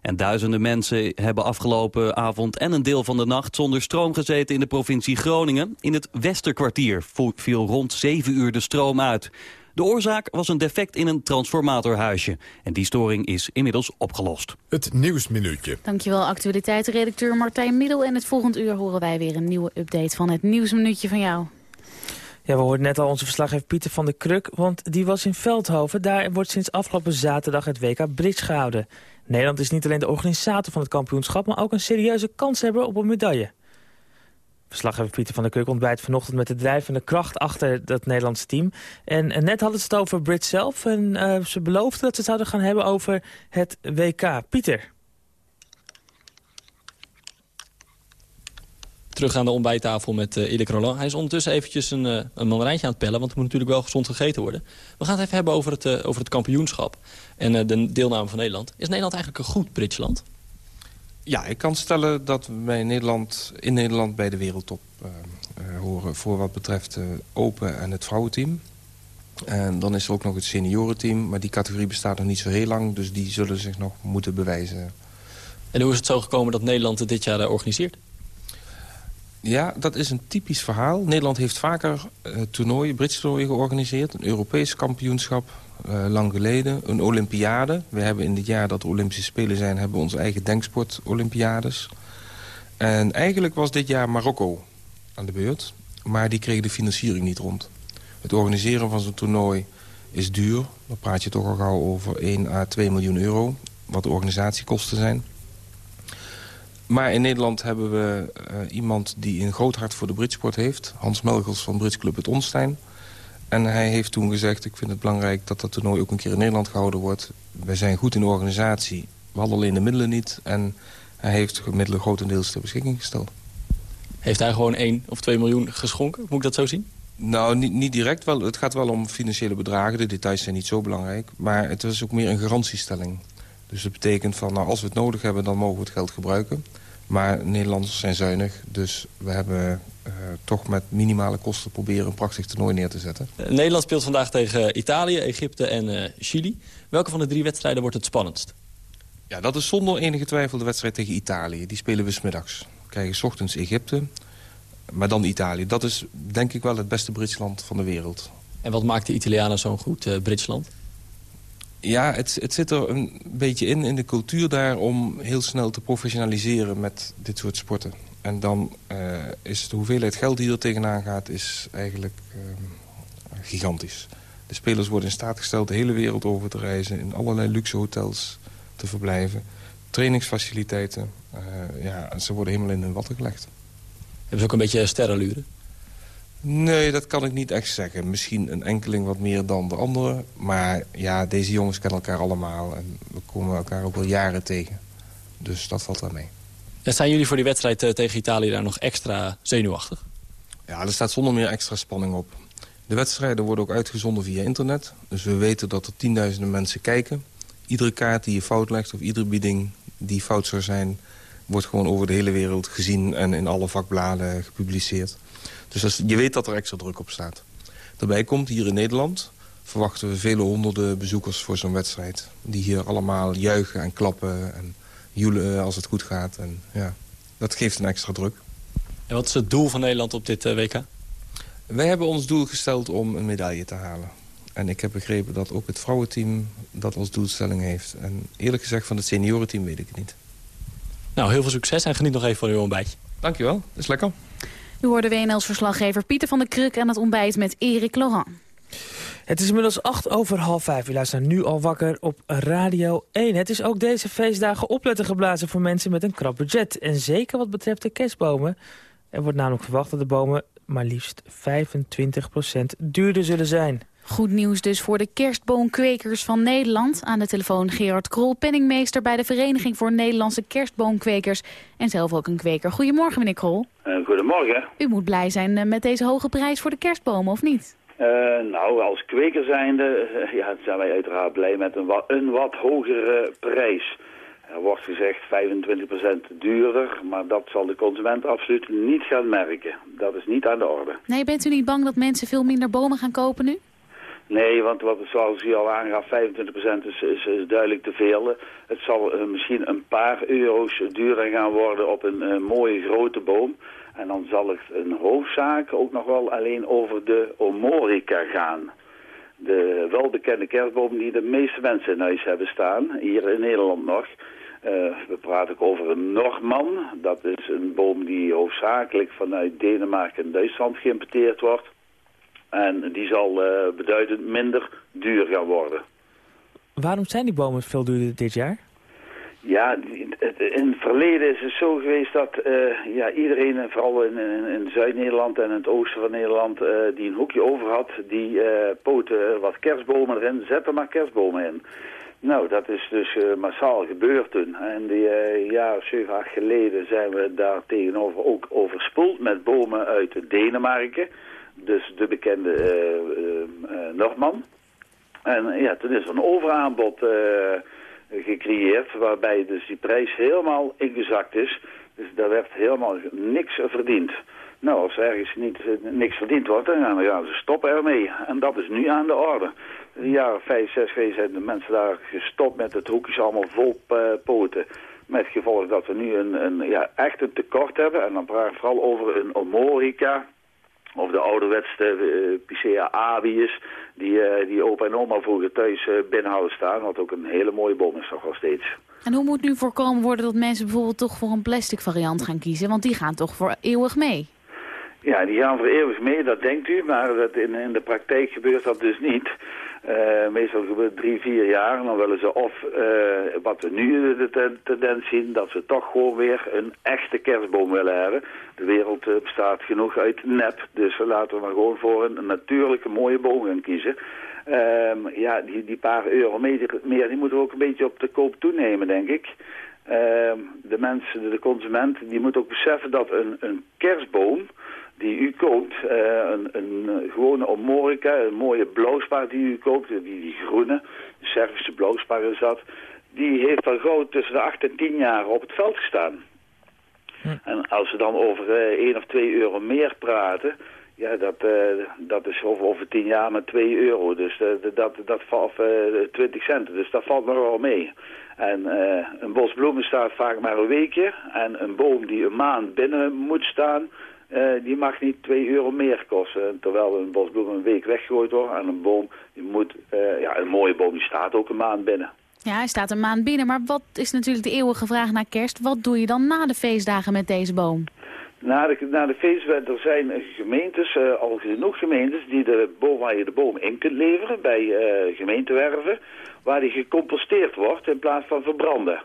Speaker 6: En duizenden mensen hebben afgelopen avond en een deel van de nacht zonder stroom gezeten in de provincie Groningen. In het Westerkwartier viel rond 7 uur de stroom uit. De oorzaak was een defect in een transformatorhuisje. En die storing is inmiddels opgelost.
Speaker 2: Het Nieuwsminuutje.
Speaker 3: Dankjewel actualiteitsredacteur Martijn Middel. En het volgend uur horen wij weer een nieuwe update van het Nieuwsminuutje van jou.
Speaker 4: Ja, we hoorden net al onze verslaggever Pieter van der Kruk, want die was in Veldhoven. Daar wordt sinds afgelopen zaterdag het WK Bridge gehouden. Nederland is niet alleen de organisator van het kampioenschap, maar ook een serieuze kanshebber op een medaille. Verslaggever Pieter van der Keuken ontbijt vanochtend met de drijvende kracht achter dat Nederlandse team. En, eh, net hadden ze het over Brits zelf en eh, ze beloofden dat ze het zouden gaan hebben over het WK. Pieter.
Speaker 16: terug aan de ontbijttafel met uh, Erik Roland. Hij is ondertussen eventjes een, een mandarijntje aan het pellen... want het moet natuurlijk wel gezond gegeten worden. We gaan het even hebben over het, over het kampioenschap en de deelname van Nederland. Is Nederland eigenlijk een goed Britsland?
Speaker 17: Ja, ik kan stellen dat wij Nederland, in Nederland bij de wereldtop horen... voor wat betreft Open en het vrouwenteam. En dan is er ook nog het seniorenteam. Maar die categorie bestaat nog niet zo heel lang. Dus die zullen zich nog moeten bewijzen.
Speaker 16: En hoe is het zo gekomen dat Nederland het dit jaar organiseert?
Speaker 17: Ja, dat is een typisch verhaal. Nederland heeft vaker uh, toernooien, Britse toernooien georganiseerd. Een Europees kampioenschap, uh, lang geleden. Een Olympiade. We hebben in dit jaar dat de Olympische Spelen zijn... hebben we onze eigen denksport Olympiades. En eigenlijk was dit jaar Marokko aan de beurt. Maar die kregen de financiering niet rond. Het organiseren van zo'n toernooi is duur. Dan praat je toch al gauw over 1 à 2 miljoen euro. Wat de organisatiekosten zijn. Maar in Nederland hebben we uh, iemand die een groot hart voor de Bridgesport heeft. Hans Melgels van Bridge Club het Onstein. En hij heeft toen gezegd, ik vind het belangrijk dat dat toernooi ook een keer in Nederland gehouden wordt. Wij zijn goed in de organisatie. We hadden alleen de middelen niet. En hij heeft de middelen grotendeels ter beschikking gesteld.
Speaker 16: Heeft hij gewoon 1 of 2 miljoen geschonken? Moet ik dat zo zien?
Speaker 17: Nou, niet, niet direct. Wel, het gaat wel om financiële bedragen. De details zijn niet zo belangrijk. Maar het is ook meer een garantiestelling. Dus dat betekent van, nou, als we het nodig hebben, dan mogen we het geld gebruiken. Maar Nederlanders zijn zuinig, dus we hebben uh, toch met minimale kosten proberen een prachtig toernooi neer te zetten.
Speaker 16: Uh, Nederland speelt vandaag tegen Italië, Egypte en uh, Chili. Welke van de drie wedstrijden wordt het spannendst?
Speaker 17: Ja, dat is zonder enige twijfel de wedstrijd tegen Italië. Die spelen we smiddags. We krijgen s ochtends Egypte, maar dan Italië. Dat is denk ik wel het beste Britsland van de wereld.
Speaker 16: En wat maakt de Italianen zo'n goed uh, Britsland?
Speaker 17: Ja, het, het zit er een beetje in, in de cultuur daar... om heel snel te professionaliseren met dit soort sporten. En dan uh, is de hoeveelheid geld die er tegenaan gaat... is eigenlijk uh, gigantisch. De spelers worden in staat gesteld de hele wereld over te reizen... in allerlei luxe hotels te verblijven. Trainingsfaciliteiten. Uh, ja, ze worden helemaal in hun watten gelegd.
Speaker 16: Hebben ze ook een beetje sterrenluren?
Speaker 17: Nee, dat kan ik niet echt zeggen. Misschien een enkeling wat meer dan de andere. Maar ja, deze jongens kennen elkaar allemaal. En we komen elkaar ook al jaren tegen. Dus dat valt wel mee.
Speaker 16: En zijn jullie voor die wedstrijd uh, tegen Italië daar nog extra zenuwachtig?
Speaker 17: Ja, er staat zonder meer extra spanning op. De wedstrijden worden ook uitgezonden via internet. Dus we weten dat er tienduizenden mensen kijken. Iedere kaart die je fout legt of iedere bieding die fout zou zijn... wordt gewoon over de hele wereld gezien en in alle vakbladen gepubliceerd. Dus als, je weet dat er extra druk op staat. Daarbij komt hier in Nederland verwachten we vele honderden bezoekers voor zo'n wedstrijd. Die hier allemaal juichen en klappen en joelen als het goed gaat. En, ja, dat geeft een extra druk.
Speaker 16: En wat is het doel van Nederland op dit uh, WK?
Speaker 17: Wij hebben ons doel gesteld om een medaille te halen. En ik heb begrepen dat ook het vrouwenteam dat als doelstelling heeft. En eerlijk gezegd van het seniorenteam weet ik het niet.
Speaker 16: Nou, heel veel succes en geniet nog even van uw ontbijtje.
Speaker 17: Dankjewel, is lekker.
Speaker 3: U hoorde WNL's-verslaggever Pieter van der Kruk aan het ontbijt met Erik Laurent.
Speaker 4: Het is inmiddels acht over half vijf. U luistert nu al wakker op Radio 1. Het is ook deze feestdagen opletten geblazen voor mensen met een krap budget. En zeker wat betreft de kerstbomen. Er wordt namelijk verwacht dat de bomen maar liefst 25% duurder zullen zijn.
Speaker 3: Goed nieuws dus voor de kerstboomkwekers van Nederland. Aan de telefoon Gerard Krol, penningmeester bij de Vereniging voor Nederlandse Kerstboomkwekers. En zelf ook een kweker. Goedemorgen meneer Krol.
Speaker 19: Uh, goedemorgen.
Speaker 3: U moet blij zijn uh, met deze hoge prijs voor de kerstbomen, of niet?
Speaker 19: Uh, nou, als kweker zijnde ja, zijn wij uiteraard blij met een wat, een wat hogere prijs. Er wordt gezegd 25% duurder, maar dat zal de consument absoluut niet gaan merken. Dat is niet aan de orde.
Speaker 3: Nee, bent u niet bang dat mensen veel minder bomen gaan kopen nu?
Speaker 19: Nee, want wat, zoals u al aangaf, 25% is, is, is, duidelijk te veel. Het zal uh, misschien een paar euro's duurder gaan worden op een uh, mooie grote boom. En dan zal het een hoofdzaak ook nog wel alleen over de omorica gaan. De welbekende kerstboom die de meeste mensen in huis hebben staan, hier in Nederland nog. Uh, we praten over een Norman. Dat is een boom die hoofdzakelijk vanuit Denemarken en Duitsland geïmporteerd wordt. En die zal uh, beduidend minder duur gaan worden.
Speaker 4: Waarom zijn die bomen veel duurder dit jaar?
Speaker 19: Ja, in het verleden is het zo geweest dat uh, ja, iedereen, vooral in, in, Zuid-Nederland en in het oosten van Nederland, uh, die een hoekje over had, die uh, poten wat kerstbomen erin, zetten maar kerstbomen in. Nou, dat is dus eh, massaal gebeurd toen. En die jaren 7, 8 geleden zijn we daar tegenover ook overspoeld met bomen uit Denemarken. Dus de bekende uh, Nordman. En ja, toen is er een overaanbod gecreëerd waarbij dus die prijs helemaal ingezakt is. Dus daar werd helemaal niks verdiend. Nou, als ergens niet, niks verdiend wordt, dan gaan ze stoppen ermee. En dat is nu aan de orde. In de jaren 5, 6 geleden zijn de mensen daar gestopt met het hoekjes allemaal vol poten. Met gevolg dat we nu een, een, ja, echt een tekort hebben. En dan praat ik vooral over een omorica. Of de ouderwetse uh, Picea abies. Die, uh, die opa en oma vroeger thuis uh, binnen hadden staan. Wat ook een hele mooie boom is nog wel steeds.
Speaker 3: En hoe moet nu voorkomen worden dat mensen bijvoorbeeld toch voor een plastic variant gaan kiezen? Want die gaan toch voor eeuwig mee?
Speaker 19: Ja, die gaan voor eeuwig mee, dat denkt u. Maar dat in, in de praktijk gebeurt dat dus niet. Uh, meestal gebeurt drie, vier jaar. Dan willen ze of, uh, wat we nu de tendens zien, dat ze toch gewoon weer een echte kerstboom willen hebben. De wereld uh, bestaat genoeg uit nep. Dus laten we maar gewoon voor een, natuurlijke mooie boom gaan kiezen. Ehm, ja, die, die paar euro meer, meer, die moeten we ook een beetje op de koop toenemen, denk ik. Ehm, de mensen, de consument, die moet ook beseffen dat een, een kerstboom die u koopt, uh, een, een gewone omorica, een mooie blauwspaar die u koopt, die, die groene, de Servische blauwspaar is dat, die heeft al gauw tussen de 8 en 10 jaar op het veld gestaan. Hm. En als we dan over uh, 1 of 2 euro meer praten, ja, dat, uh, dat is over, over 10 jaar met 2 euro. Dus uh, dat, dat valt uh, 20 cent. Dus dat valt nog wel mee. En een bos bloemen staat vaak maar een weekje. En een boom die een maand binnen moet staan, uh, die mag niet 2 euro meer kosten. Terwijl een bosbloem een week weggegooid wordt. En een boom, die moet, uh, ja, een mooie boom die staat ook een maand binnen.
Speaker 3: Ja, hij staat een maand binnen. Maar wat is natuurlijk de eeuwige vraag naar kerst? Wat doe je dan na de feestdagen met deze boom?
Speaker 19: Na de, na de feestdagen, er zijn gemeentes, uh, al genoeg gemeentes, die de boom, waar je de boom in kunt leveren bij gemeentewerven. Waar die gecomposteerd wordt in plaats van verbranden.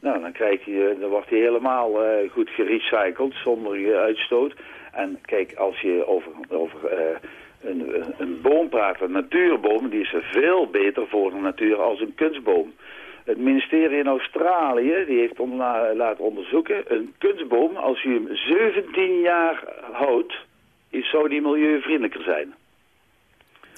Speaker 19: Nou, dan, krijg je, dan wordt hij helemaal uh, goed gerecycled zonder uitstoot. En kijk, als je over, over uh, een, een boom praat, een natuurboom, die is veel beter voor de natuur als een kunstboom. Het ministerie in Australië die heeft laten onderzoeken, een kunstboom, als je hem 17 jaar houdt, zou die milieuvriendelijker zijn.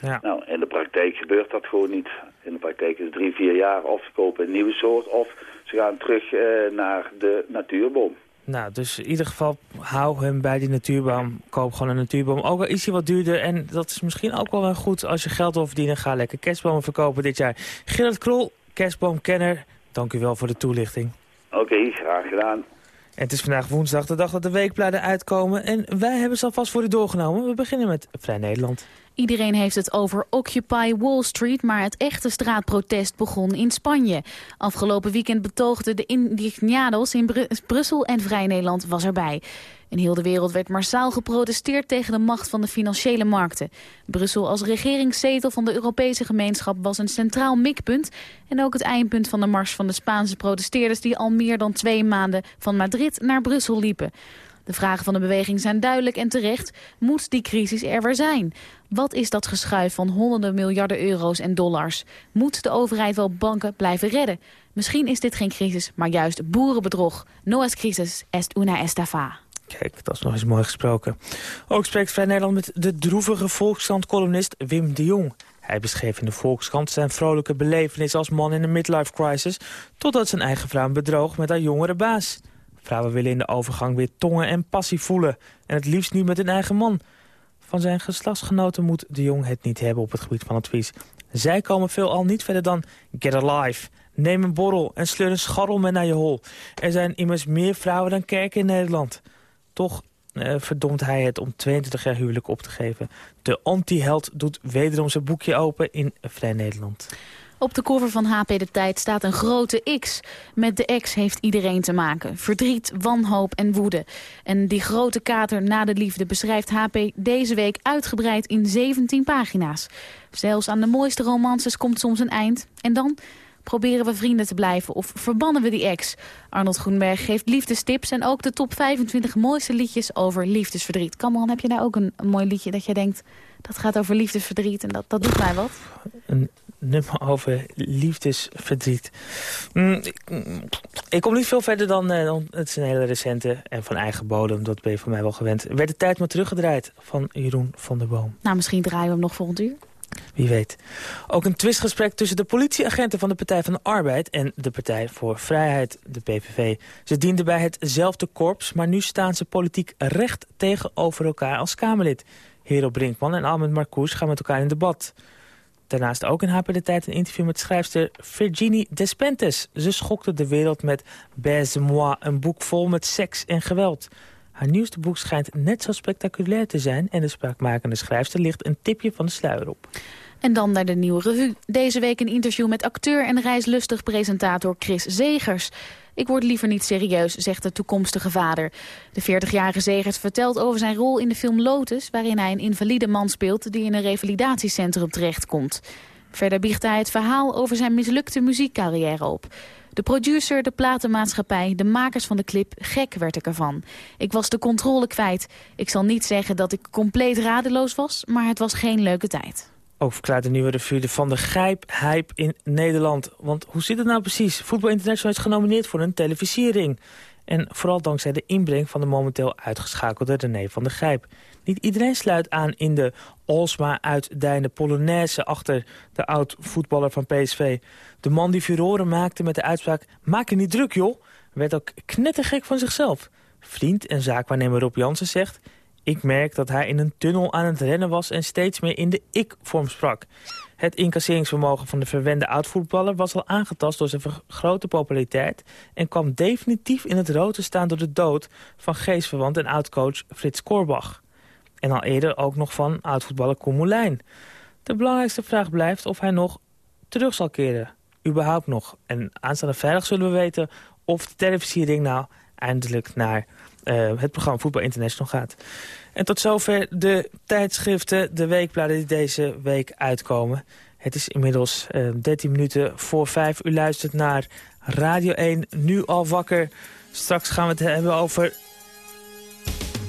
Speaker 19: Ja. Nou, in de praktijk gebeurt dat gewoon niet. In de praktijk is het drie, vier jaar of ze kopen een nieuwe soort of ze gaan terug uh, naar de natuurboom.
Speaker 4: Nou, dus in ieder geval hou hem bij die natuurboom. Koop gewoon een natuurboom. Ook al is hij wat duurder. En dat is misschien ook wel goed als je geld wil verdienen. Ga lekker kerstbomen verkopen dit jaar. Gerrit Krol, kerstboomkenner. Dank u wel voor de toelichting.
Speaker 19: Oké, okay, graag gedaan.
Speaker 4: En het is vandaag woensdag, de dag dat de weekbladen uitkomen. En wij hebben ze alvast voor u doorgenomen. We beginnen met Vrij Nederland.
Speaker 3: Iedereen heeft het over Occupy Wall Street, maar het echte straatprotest begon in Spanje. Afgelopen weekend betoogden de indignados in Brussel en Vrij Nederland was erbij. In heel de wereld werd massaal geprotesteerd tegen de macht van de financiële markten. Brussel als regeringszetel van de Europese gemeenschap was een centraal mikpunt... en ook het eindpunt van de mars van de Spaanse protesteerders... die al meer dan twee maanden van Madrid naar Brussel liepen. De vragen van de beweging zijn duidelijk en terecht. Moet die crisis er weer zijn? Wat is dat geschuif van honderden miljarden euro's en dollars? Moet de overheid wel banken blijven redden? Misschien is dit geen crisis, maar juist boerenbedrog. No crisis, est una estafa.
Speaker 4: Kijk, dat is nog eens mooi gesproken. Ook spreekt Vrij Nederland met de droevige Volkskrant-columnist Wim de Jong. Hij beschreef in de Volkskrant zijn vrolijke belevenis als man in een midlife crisis... totdat zijn eigen vrouw bedroog met haar jongere baas. Vrouwen willen in de overgang weer tongen en passie voelen. En het liefst niet met hun eigen man. Van zijn geslachtsgenoten moet de jong het niet hebben op het gebied van advies. Zij komen veelal niet verder dan get alive. Neem een borrel en sleur een scharrel met naar je hol. Er zijn immers meer vrouwen dan kerken in Nederland. Toch uh, verdomt hij het om 22 jaar huwelijk op te geven. De anti-held doet wederom zijn boekje open in Vrij Nederland.
Speaker 3: Op de cover van HP De Tijd staat een grote X. Met de X heeft iedereen te maken. Verdriet, wanhoop en woede. En die grote kater na de liefde beschrijft HP deze week uitgebreid in 17 pagina's. Zelfs aan de mooiste romances komt soms een eind. En dan proberen we vrienden te blijven of verbannen we die ex. Arnold Groenberg geeft liefdestips en ook de top 25 mooiste liedjes over liefdesverdriet. Cameron, heb je daar ook een, een mooi liedje dat je denkt... Dat gaat over liefdesverdriet en dat, dat doet mij wat.
Speaker 4: Een nummer over liefdesverdriet. Mm, ik, mm, ik kom niet veel verder dan, eh, dan... Het is een hele recente en van eigen bodem. Dat ben je van mij wel gewend. Werd de tijd maar teruggedraaid van Jeroen van der Boom.
Speaker 3: Nou, misschien draaien we hem nog volgend uur.
Speaker 4: Wie weet. Ook een twistgesprek tussen de politieagenten van de Partij van de Arbeid... en de Partij voor Vrijheid, de PVV. Ze dienden bij hetzelfde korps, maar nu staan ze politiek recht tegenover elkaar als Kamerlid. Hero Brinkman en Ahmed Marcouch gaan met elkaar in debat. Daarnaast ook in HP de Tijd een interview met schrijfster Virginie Despentes. Ze schokte de wereld met Baise-moi, een boek vol met seks en geweld. Haar nieuwste boek schijnt net zo spectaculair te zijn... en de spraakmakende schrijfster ligt een tipje van de sluier op.
Speaker 3: En dan naar de nieuwe revue. Deze week een interview met acteur en reislustig presentator Chris Zegers. Ik word liever niet serieus, zegt de toekomstige vader. De 40-jarige Zegers vertelt over zijn rol in de film Lotus... waarin hij een invalide man speelt die in een revalidatiecentrum terechtkomt. Verder biecht hij het verhaal over zijn mislukte muziekcarrière op. De producer, de platenmaatschappij, de makers van de clip, gek werd ik ervan. Ik was de controle kwijt. Ik zal niet zeggen dat ik compleet radeloos was, maar het was geen leuke tijd.
Speaker 4: Ook verklaart de nieuwe revue de Van de Grijp-hype in Nederland. Want hoe zit het nou precies? Voetbal International is genomineerd voor een televisiering. En vooral dankzij de inbreng van de momenteel uitgeschakelde René van der Grijp. Niet iedereen sluit aan in de Olsma uitdijnde Polonaise achter de oud-voetballer van PSV. De man die furoren maakte met de uitspraak... maak je niet druk, joh, werd ook knettergek van zichzelf. Vriend en zaakwaarnemer Rob Jansen zegt... ik merk dat hij in een tunnel aan het rennen was... en steeds meer in de ik-vorm sprak. Het incasseringsvermogen van de verwende oud-voetballer was al aangetast door zijn grote populariteit... en kwam definitief in het rood te staan door de dood van geestverwant en oud-coach Frits Korbach. En al eerder ook nog van oud-voetballer. De belangrijkste vraag blijft of hij nog terug zal keren. Überhaupt nog. En aanstaande vrijdag zullen we weten of de televisiering nou eindelijk naar uh, het programma Voetbal International gaat. En tot zover de tijdschriften, de weekbladen die deze week uitkomen. Het is inmiddels uh, 13 minuten voor 5. U luistert naar Radio 1, nu al wakker. Straks gaan we het hebben over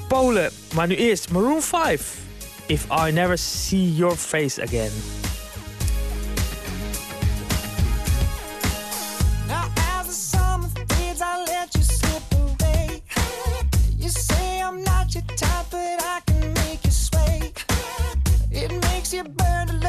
Speaker 4: Polen. Maar nu eerst Maroon 5. If I Never See Your Face Again. You burn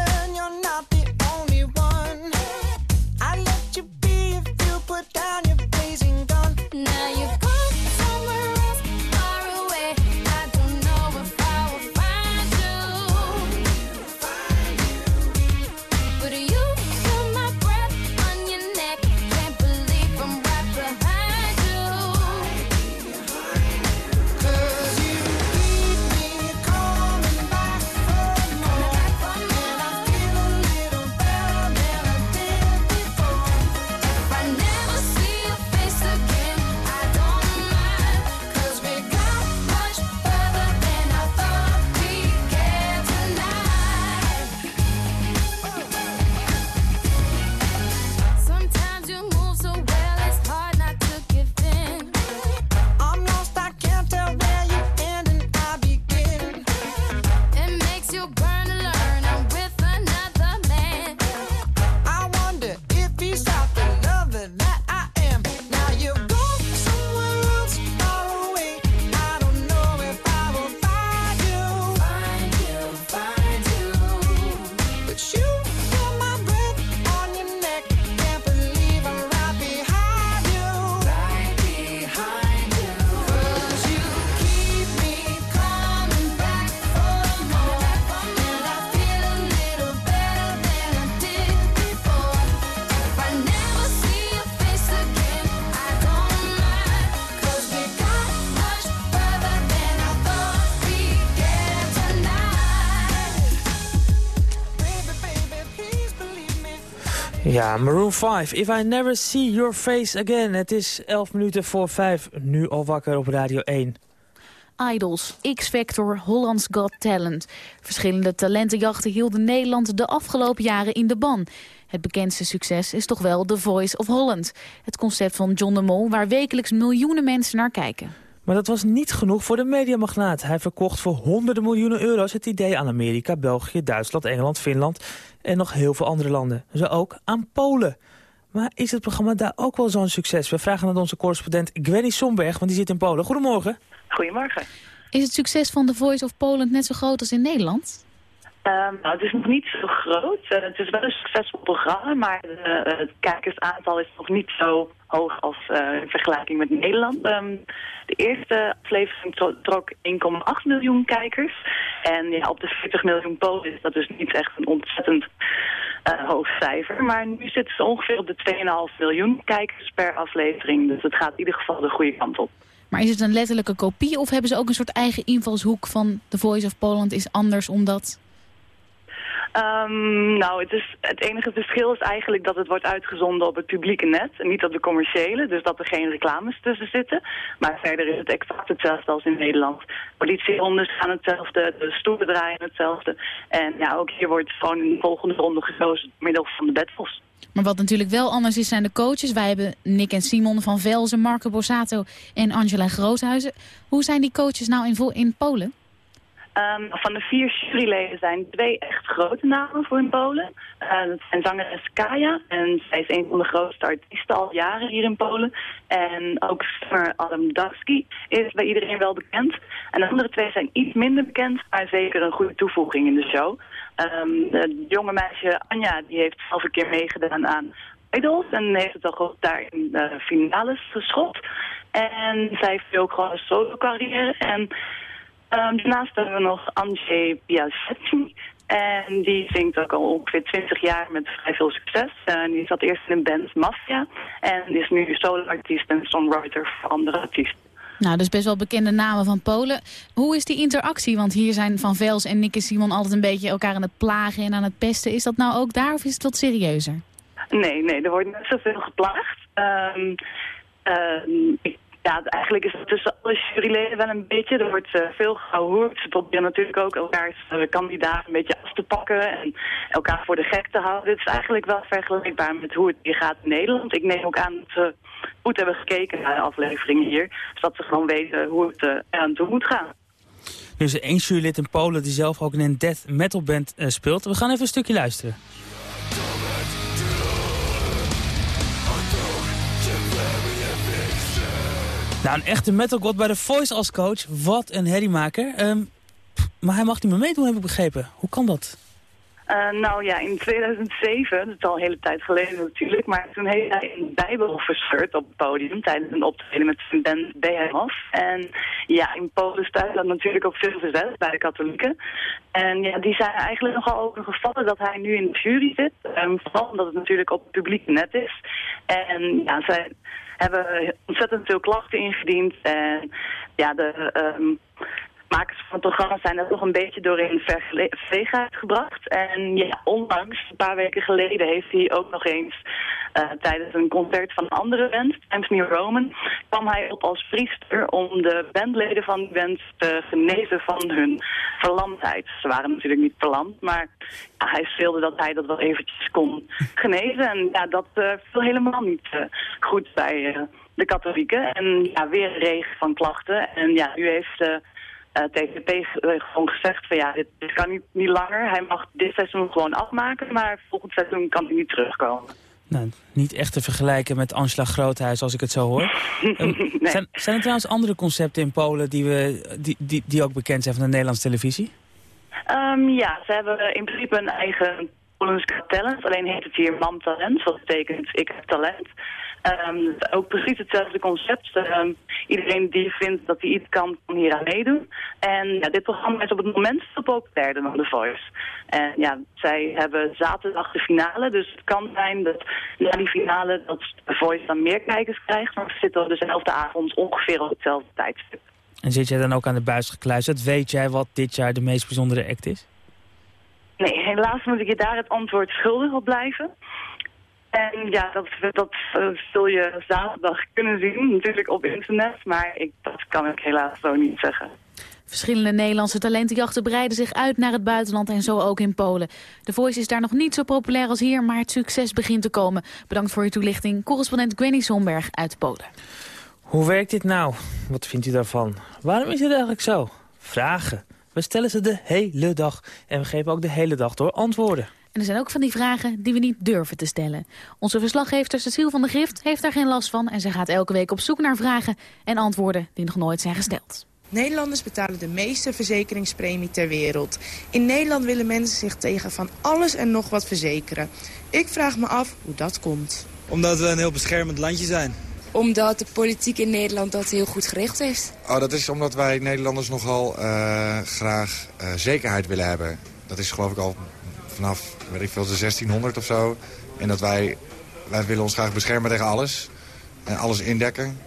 Speaker 4: Ja, Maroon 5, If I Never See Your Face Again. Het is 11 minuten voor 5, nu al wakker op Radio 1.
Speaker 3: Idols, X-Factor, Holland's Got Talent. Verschillende talentenjachten hielden Nederland de afgelopen jaren in de ban. Het bekendste succes is toch wel The Voice of Holland. Het concept van John de Mol waar wekelijks miljoenen mensen naar kijken.
Speaker 4: Maar dat was niet genoeg voor de mediamagnaat. Hij verkocht voor honderden miljoenen euro's het idee aan Amerika, België, Duitsland, Engeland, Finland en nog heel veel andere landen. Zo ook aan Polen. Maar is het programma daar ook wel zo'n succes? We vragen aan onze correspondent Gwenny Somberg, want die zit in Polen. Goedemorgen.
Speaker 20: Goedemorgen.
Speaker 3: Is het succes van The Voice of Poland net zo groot als in Nederland?
Speaker 20: Um, nou, het is nog niet zo groot. Uh, het is wel een succesvol programma, maar uh, het kijkersaantal is nog niet zo hoog als uh, in vergelijking met Nederland. Um, de eerste aflevering trok 1,8 miljoen kijkers. En op de 40 miljoen Polen is dat dus niet echt een ontzettend hoog cijfer. Maar nu zitten ze ongeveer op de 2,5 miljoen kijkers per aflevering. Dus het gaat in ieder geval de goede kant op.
Speaker 3: Maar is het een letterlijke kopie of hebben ze ook een soort eigen invalshoek van The Voice of Poland is anders omdat...
Speaker 20: Um, nou, het, is, het enige verschil is eigenlijk dat het wordt uitgezonden op het publieke net en niet op de commerciële. Dus dat er geen reclames tussen zitten. Maar verder is het exact hetzelfde als in Nederland. Politiehonden gaan hetzelfde, de stoelen draaien hetzelfde. En ja, ook hier wordt gewoon in de volgende ronde gekozen door middel van de bedvos.
Speaker 3: Maar wat natuurlijk wel anders is zijn de coaches. Wij hebben Nick en Simon van Velzen, Marco Borsato en Angela Groothuizen. Hoe zijn die coaches nou in, in Polen?
Speaker 20: Um, van de vier juryleden zijn twee echt grote namen voor in Polen. Uh, dat zijn zangeres Kaja en zij is een van de grootste artiesten al jaren hier in Polen. En ook zanger Adam Daski is bij iedereen wel bekend. En de andere twee zijn iets minder bekend, maar zeker een goede toevoeging in de show. Um, de jonge meisje Anja die heeft zelf een keer meegedaan aan Idols en heeft het al daar in de finales geschot. En zij heeft ook gewoon een solo carrière en... Um, daarnaast hebben we nog Andrzej Piasetti. En die zingt ook al ongeveer 20 jaar met vrij veel succes. Uh, die zat eerst in een band Mafia. En is nu solo-artiest en songwriter voor andere artiesten.
Speaker 3: Nou, dus best wel bekende namen van Polen. Hoe is die interactie? Want hier zijn Van Vels en Nick en Simon altijd een beetje elkaar aan het plagen en aan het pesten. Is dat nou ook daar of is het wat serieuzer?
Speaker 20: Nee, nee, er wordt net zoveel geplaagd. Um, uh, ik ja, eigenlijk is het tussen alle juryleden wel een beetje. Er wordt uh, veel gehoord. Ze proberen natuurlijk ook elkaars uh, kandidaten een beetje af te pakken en elkaar voor de gek te houden. Het is eigenlijk wel vergelijkbaar met hoe het hier gaat in Nederland. Ik neem ook aan dat ze goed hebben gekeken naar de afleveringen hier. Zodat ze gewoon weten hoe het uh, aan toe moet gaan.
Speaker 4: Er is één jurylid in Polen die zelf ook in een death metal band speelt. We gaan even een stukje luisteren. Nou, een echte metalgod bij de Voice als coach. Wat een herriemaker. Um, maar hij mag niet meer meedoen, heb ik begrepen. Hoe kan dat?
Speaker 20: Uh, nou ja, in 2007, dat is al een hele tijd geleden natuurlijk, maar toen heeft hij een bijbel verscheurd op het podium tijdens een optreden met zijn band Behemoth. En ja, in Polen staat dat natuurlijk ook veel verzet bij de katholieken. En ja, die zijn eigenlijk nogal over gevallen dat hij nu in de jury zit. Um, vooral omdat het natuurlijk op het publiek net is. En ja, zij hebben ontzettend veel klachten ingediend. En ja, de um, makers van het programma zijn er toch een beetje door in verlegenheid gebracht. En ja, onlangs, een paar weken geleden, heeft hij ook nog eens uh, tijdens een concert van een andere band, Times New Roman, kwam hij op als priester om de bandleden van die band te genezen van hun verlamdheid. Ze waren natuurlijk niet verlamd, maar hij speelde dat hij dat wel eventjes kon genezen. En ja, dat uh, viel helemaal niet uh, goed bij de katholieken. En ja, weer een regen van klachten. En ja, u heeft... Uh, TVP gewoon gezegd van ja, dit, dit kan niet, niet langer. Hij mag dit seizoen gewoon afmaken, maar volgend seizoen kan hij niet terugkomen.
Speaker 4: Nou, niet echt te vergelijken met Angela Groothuis als ik het zo hoor. nee. zijn, zijn er trouwens andere concepten in Polen die, we, die, die, die ook bekend zijn van de Nederlandse televisie?
Speaker 20: Um, ja, ze hebben in principe een eigen Polens Talent. Alleen heet het hier Mam Talent, wat betekent ik heb talent. Um, ook precies hetzelfde concept. Um, iedereen die vindt dat hij iets kan, kan hier aan meedoen. En ja, dit programma is op het moment veel populairder dan The Voice. En ja, zij hebben zaterdag de finale. Dus het kan zijn dat na die finale dat The Voice dan meer kijkers krijgt. Maar we zitten op dezelfde avond ongeveer op hetzelfde tijdstip.
Speaker 4: En zit jij dan ook aan de buis gekluisterd? Weet jij wat dit jaar de meest bijzondere act is?
Speaker 20: Nee, helaas moet ik je daar het antwoord schuldig op blijven. En ja, dat, dat uh, zul je zaterdag kunnen zien, natuurlijk op internet. Maar ik, dat kan ik helaas zo niet zeggen.
Speaker 3: Verschillende Nederlandse talentenjachten breiden zich uit naar het buitenland en zo ook in Polen. De Voice is daar nog niet zo populair als hier, maar het succes begint te komen. Bedankt voor je toelichting. Correspondent Gwenny Sonberg uit Polen.
Speaker 4: Hoe werkt dit nou? Wat vindt u daarvan? Waarom is het eigenlijk zo? Vragen. We stellen ze de hele dag. En we geven ook de hele dag door antwoorden.
Speaker 3: En er zijn ook van die vragen die we niet durven te stellen. Onze verslaggever Cecile van der Grift heeft daar geen last van... en ze gaat elke week op zoek naar vragen en antwoorden die nog nooit zijn gesteld.
Speaker 21: Nederlanders betalen de meeste verzekeringspremie ter wereld. In Nederland willen mensen zich tegen van alles en nog wat verzekeren. Ik vraag me af hoe dat komt.
Speaker 22: Omdat we een heel beschermend landje zijn.
Speaker 23: Omdat de politiek in Nederland dat heel goed geregeld heeft.
Speaker 24: Oh, dat is omdat wij Nederlanders nogal uh, graag uh, zekerheid willen hebben. Dat is geloof ik al vanaf, weet ik veel, de 1600 of zo. En dat wij, wij willen ons graag beschermen tegen alles. En alles indekken.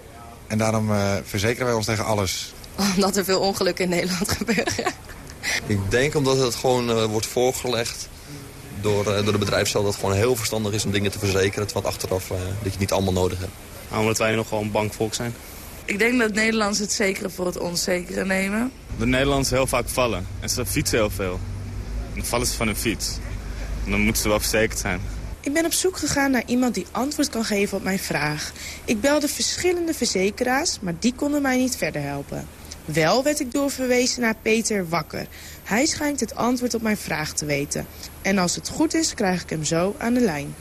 Speaker 24: En daarom uh, verzekeren wij ons tegen alles.
Speaker 23: Omdat er veel ongelukken in Nederland gebeuren.
Speaker 25: Ik denk omdat het gewoon uh, wordt voorgelegd door, uh, door de bedrijfscel... dat het gewoon heel verstandig is om dingen te verzekeren... terwijl achteraf uh, dat je het niet allemaal nodig hebt.
Speaker 22: Nou, omdat wij nog een bankvolk zijn.
Speaker 23: Ik denk dat Nederlanders het zekere voor het onzekere nemen.
Speaker 22: De Nederlanders heel vaak vallen. En ze fietsen heel veel. En dan vallen ze van hun fiets. Dan moeten ze wel verzekerd zijn.
Speaker 21: Ik ben op zoek gegaan naar iemand die antwoord kan geven op mijn vraag. Ik belde verschillende verzekeraars, maar die konden mij niet verder helpen. Wel werd ik doorverwezen naar Peter Wakker. Hij schijnt het antwoord op mijn vraag te weten. En als het goed is, krijg ik hem zo aan de lijn.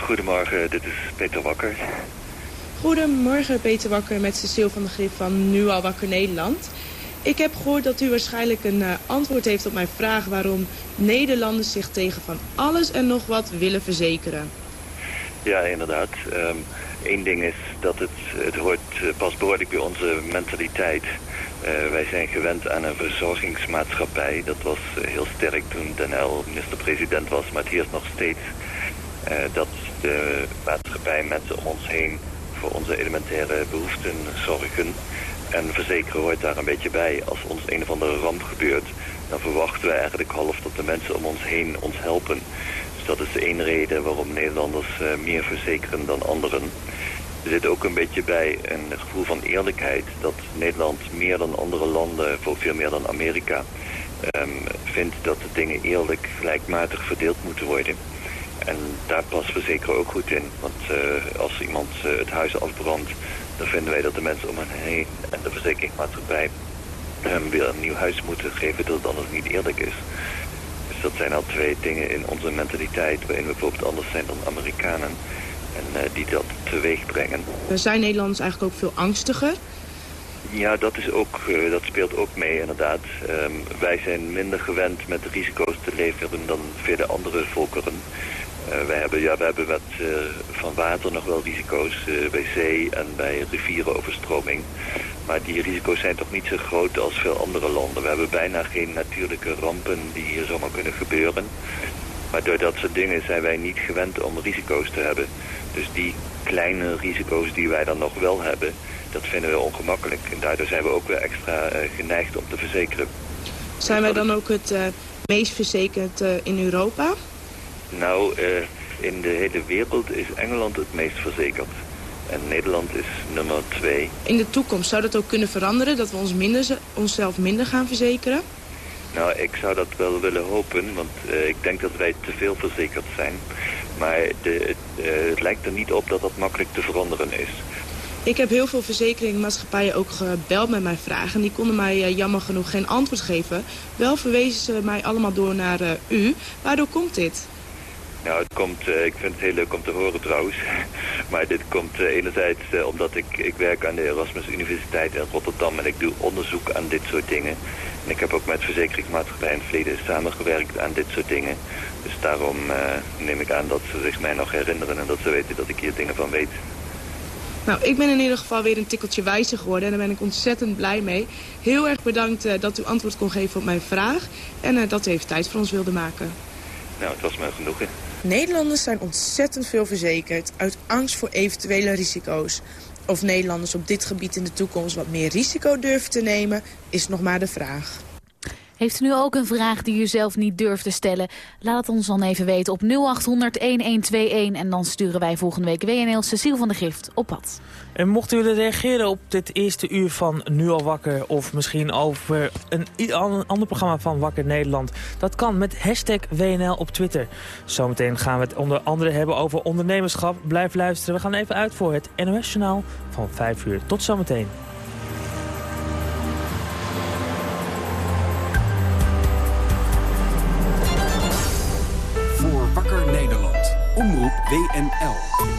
Speaker 26: Goedemorgen, dit is Peter Wakker.
Speaker 21: Goedemorgen, Peter Wakker met Cecile van de Grip van Nu al Wakker Nederland. Ik heb gehoord dat u waarschijnlijk een uh, antwoord heeft op mijn vraag... waarom Nederlanders zich tegen van alles en nog wat willen verzekeren.
Speaker 26: Ja, inderdaad. Eén ding is dat het, het hoort pas behoorlijk bij onze mentaliteit. Uh, wij zijn gewend aan een verzorgingsmaatschappij. Dat was heel sterk toen Den minister-president was, maar het heerst nog steeds... Dat de maatschappij om ons heen voor onze elementaire behoeften zorgen. En verzekeren hoort daar een beetje bij. Als ons een of andere ramp gebeurt, dan verwachten we eigenlijk half dat de mensen om ons heen ons helpen. Dus dat is één reden waarom Nederlanders uh, meer verzekeren dan anderen. Er zit ook een beetje bij een gevoel van eerlijkheid. Dat Nederland meer dan andere landen, voor veel meer dan Amerika, um, vindt dat de dingen eerlijk gelijkmatig verdeeld moeten worden. En daar passen we zeker ook goed in. Want uh, als iemand uh, het huis afbrandt, dan vinden wij dat de mensen om hen heen en de verzekeringsmaatschappij hem weer een nieuw huis moeten geven dat het anders niet eerlijk is. Dus dat zijn al twee dingen in onze mentaliteit waarin we bijvoorbeeld anders zijn dan Amerikanen. En uh, die dat teweeg brengen.
Speaker 21: Zijn Nederlanders eigenlijk ook veel angstiger?
Speaker 26: Ja, dat, is ook, uh, dat speelt ook mee inderdaad. Um, wij zijn minder gewend met de risico's te leven dan vele andere volkeren. Uh, wij hebben, ja, we hebben met, uh, van water nog wel risico's bij zee en bij rivierenoverstroming. Maar die risico's zijn toch niet zo groot als veel andere landen. We hebben bijna geen natuurlijke rampen die hier zomaar kunnen gebeuren. Maar door dat soort dingen zijn wij niet gewend om risico's te hebben. Dus die kleine risico's die wij dan nog wel hebben, dat vinden we ongemakkelijk. En daardoor zijn we ook weer extra geneigd om te verzekeren.
Speaker 21: Zijn wij dan ook het meest verzekerd in Europa?
Speaker 26: Nou, uh, in de hele wereld is Engeland het meest verzekerd. En Nederland is nummer twee.
Speaker 21: In de toekomst zou dat ook kunnen veranderen? Dat we ons minder, onszelf minder gaan verzekeren?
Speaker 26: Nou, ik zou dat wel willen hopen. Want uh, ik denk dat wij te veel verzekerd zijn. Maar de, uh, het lijkt er niet op dat dat makkelijk te veranderen is.
Speaker 21: Ik heb heel veel verzekeringmaatschappijen ook gebeld met mijn vragen. Die konden mij uh, jammer genoeg geen antwoord geven. Wel verwezen ze mij allemaal door naar u. Waardoor komt dit?
Speaker 26: Nou, het komt, uh, ik vind het heel leuk om te horen trouwens. maar dit komt uh, enerzijds uh, omdat ik, ik werk aan de Erasmus Universiteit in Rotterdam en ik doe onderzoek aan dit soort dingen. En ik heb ook met verzekeringsmaatschappijen in het verleden samengewerkt aan dit soort dingen. Dus daarom neem ik aan dat ze zich mij nog herinneren en dat ze weten dat ik hier dingen van weet.
Speaker 21: Nou, ik ben in ieder geval weer een tikkeltje wijzer geworden en daar ben ik ontzettend blij mee. Heel erg bedankt dat u antwoord kon geven op mijn vraag en dat u even tijd voor ons wilde maken.
Speaker 26: Nou, het was me genoegen.
Speaker 21: Nederlanders zijn ontzettend veel verzekerd uit angst voor eventuele risico's. Of Nederlanders op dit gebied in de toekomst wat meer risico durven te nemen, is nog maar de vraag.
Speaker 3: Heeft u nu ook een vraag die u zelf niet durft te stellen? Laat het ons dan even weten op 0800-1121 en dan sturen wij volgende week WNL Cecile van de Gift op pad.
Speaker 4: En mochten jullie reageren op dit eerste uur van Nu al wakker... of misschien over een an- ander programma van Wakker Nederland... dat kan met hashtag WNL op Twitter. Zometeen gaan we het onder andere hebben over ondernemerschap. Blijf luisteren, we gaan even uit voor het NOS Journaal van 5 uur. Tot zometeen.
Speaker 27: Omroep WNL.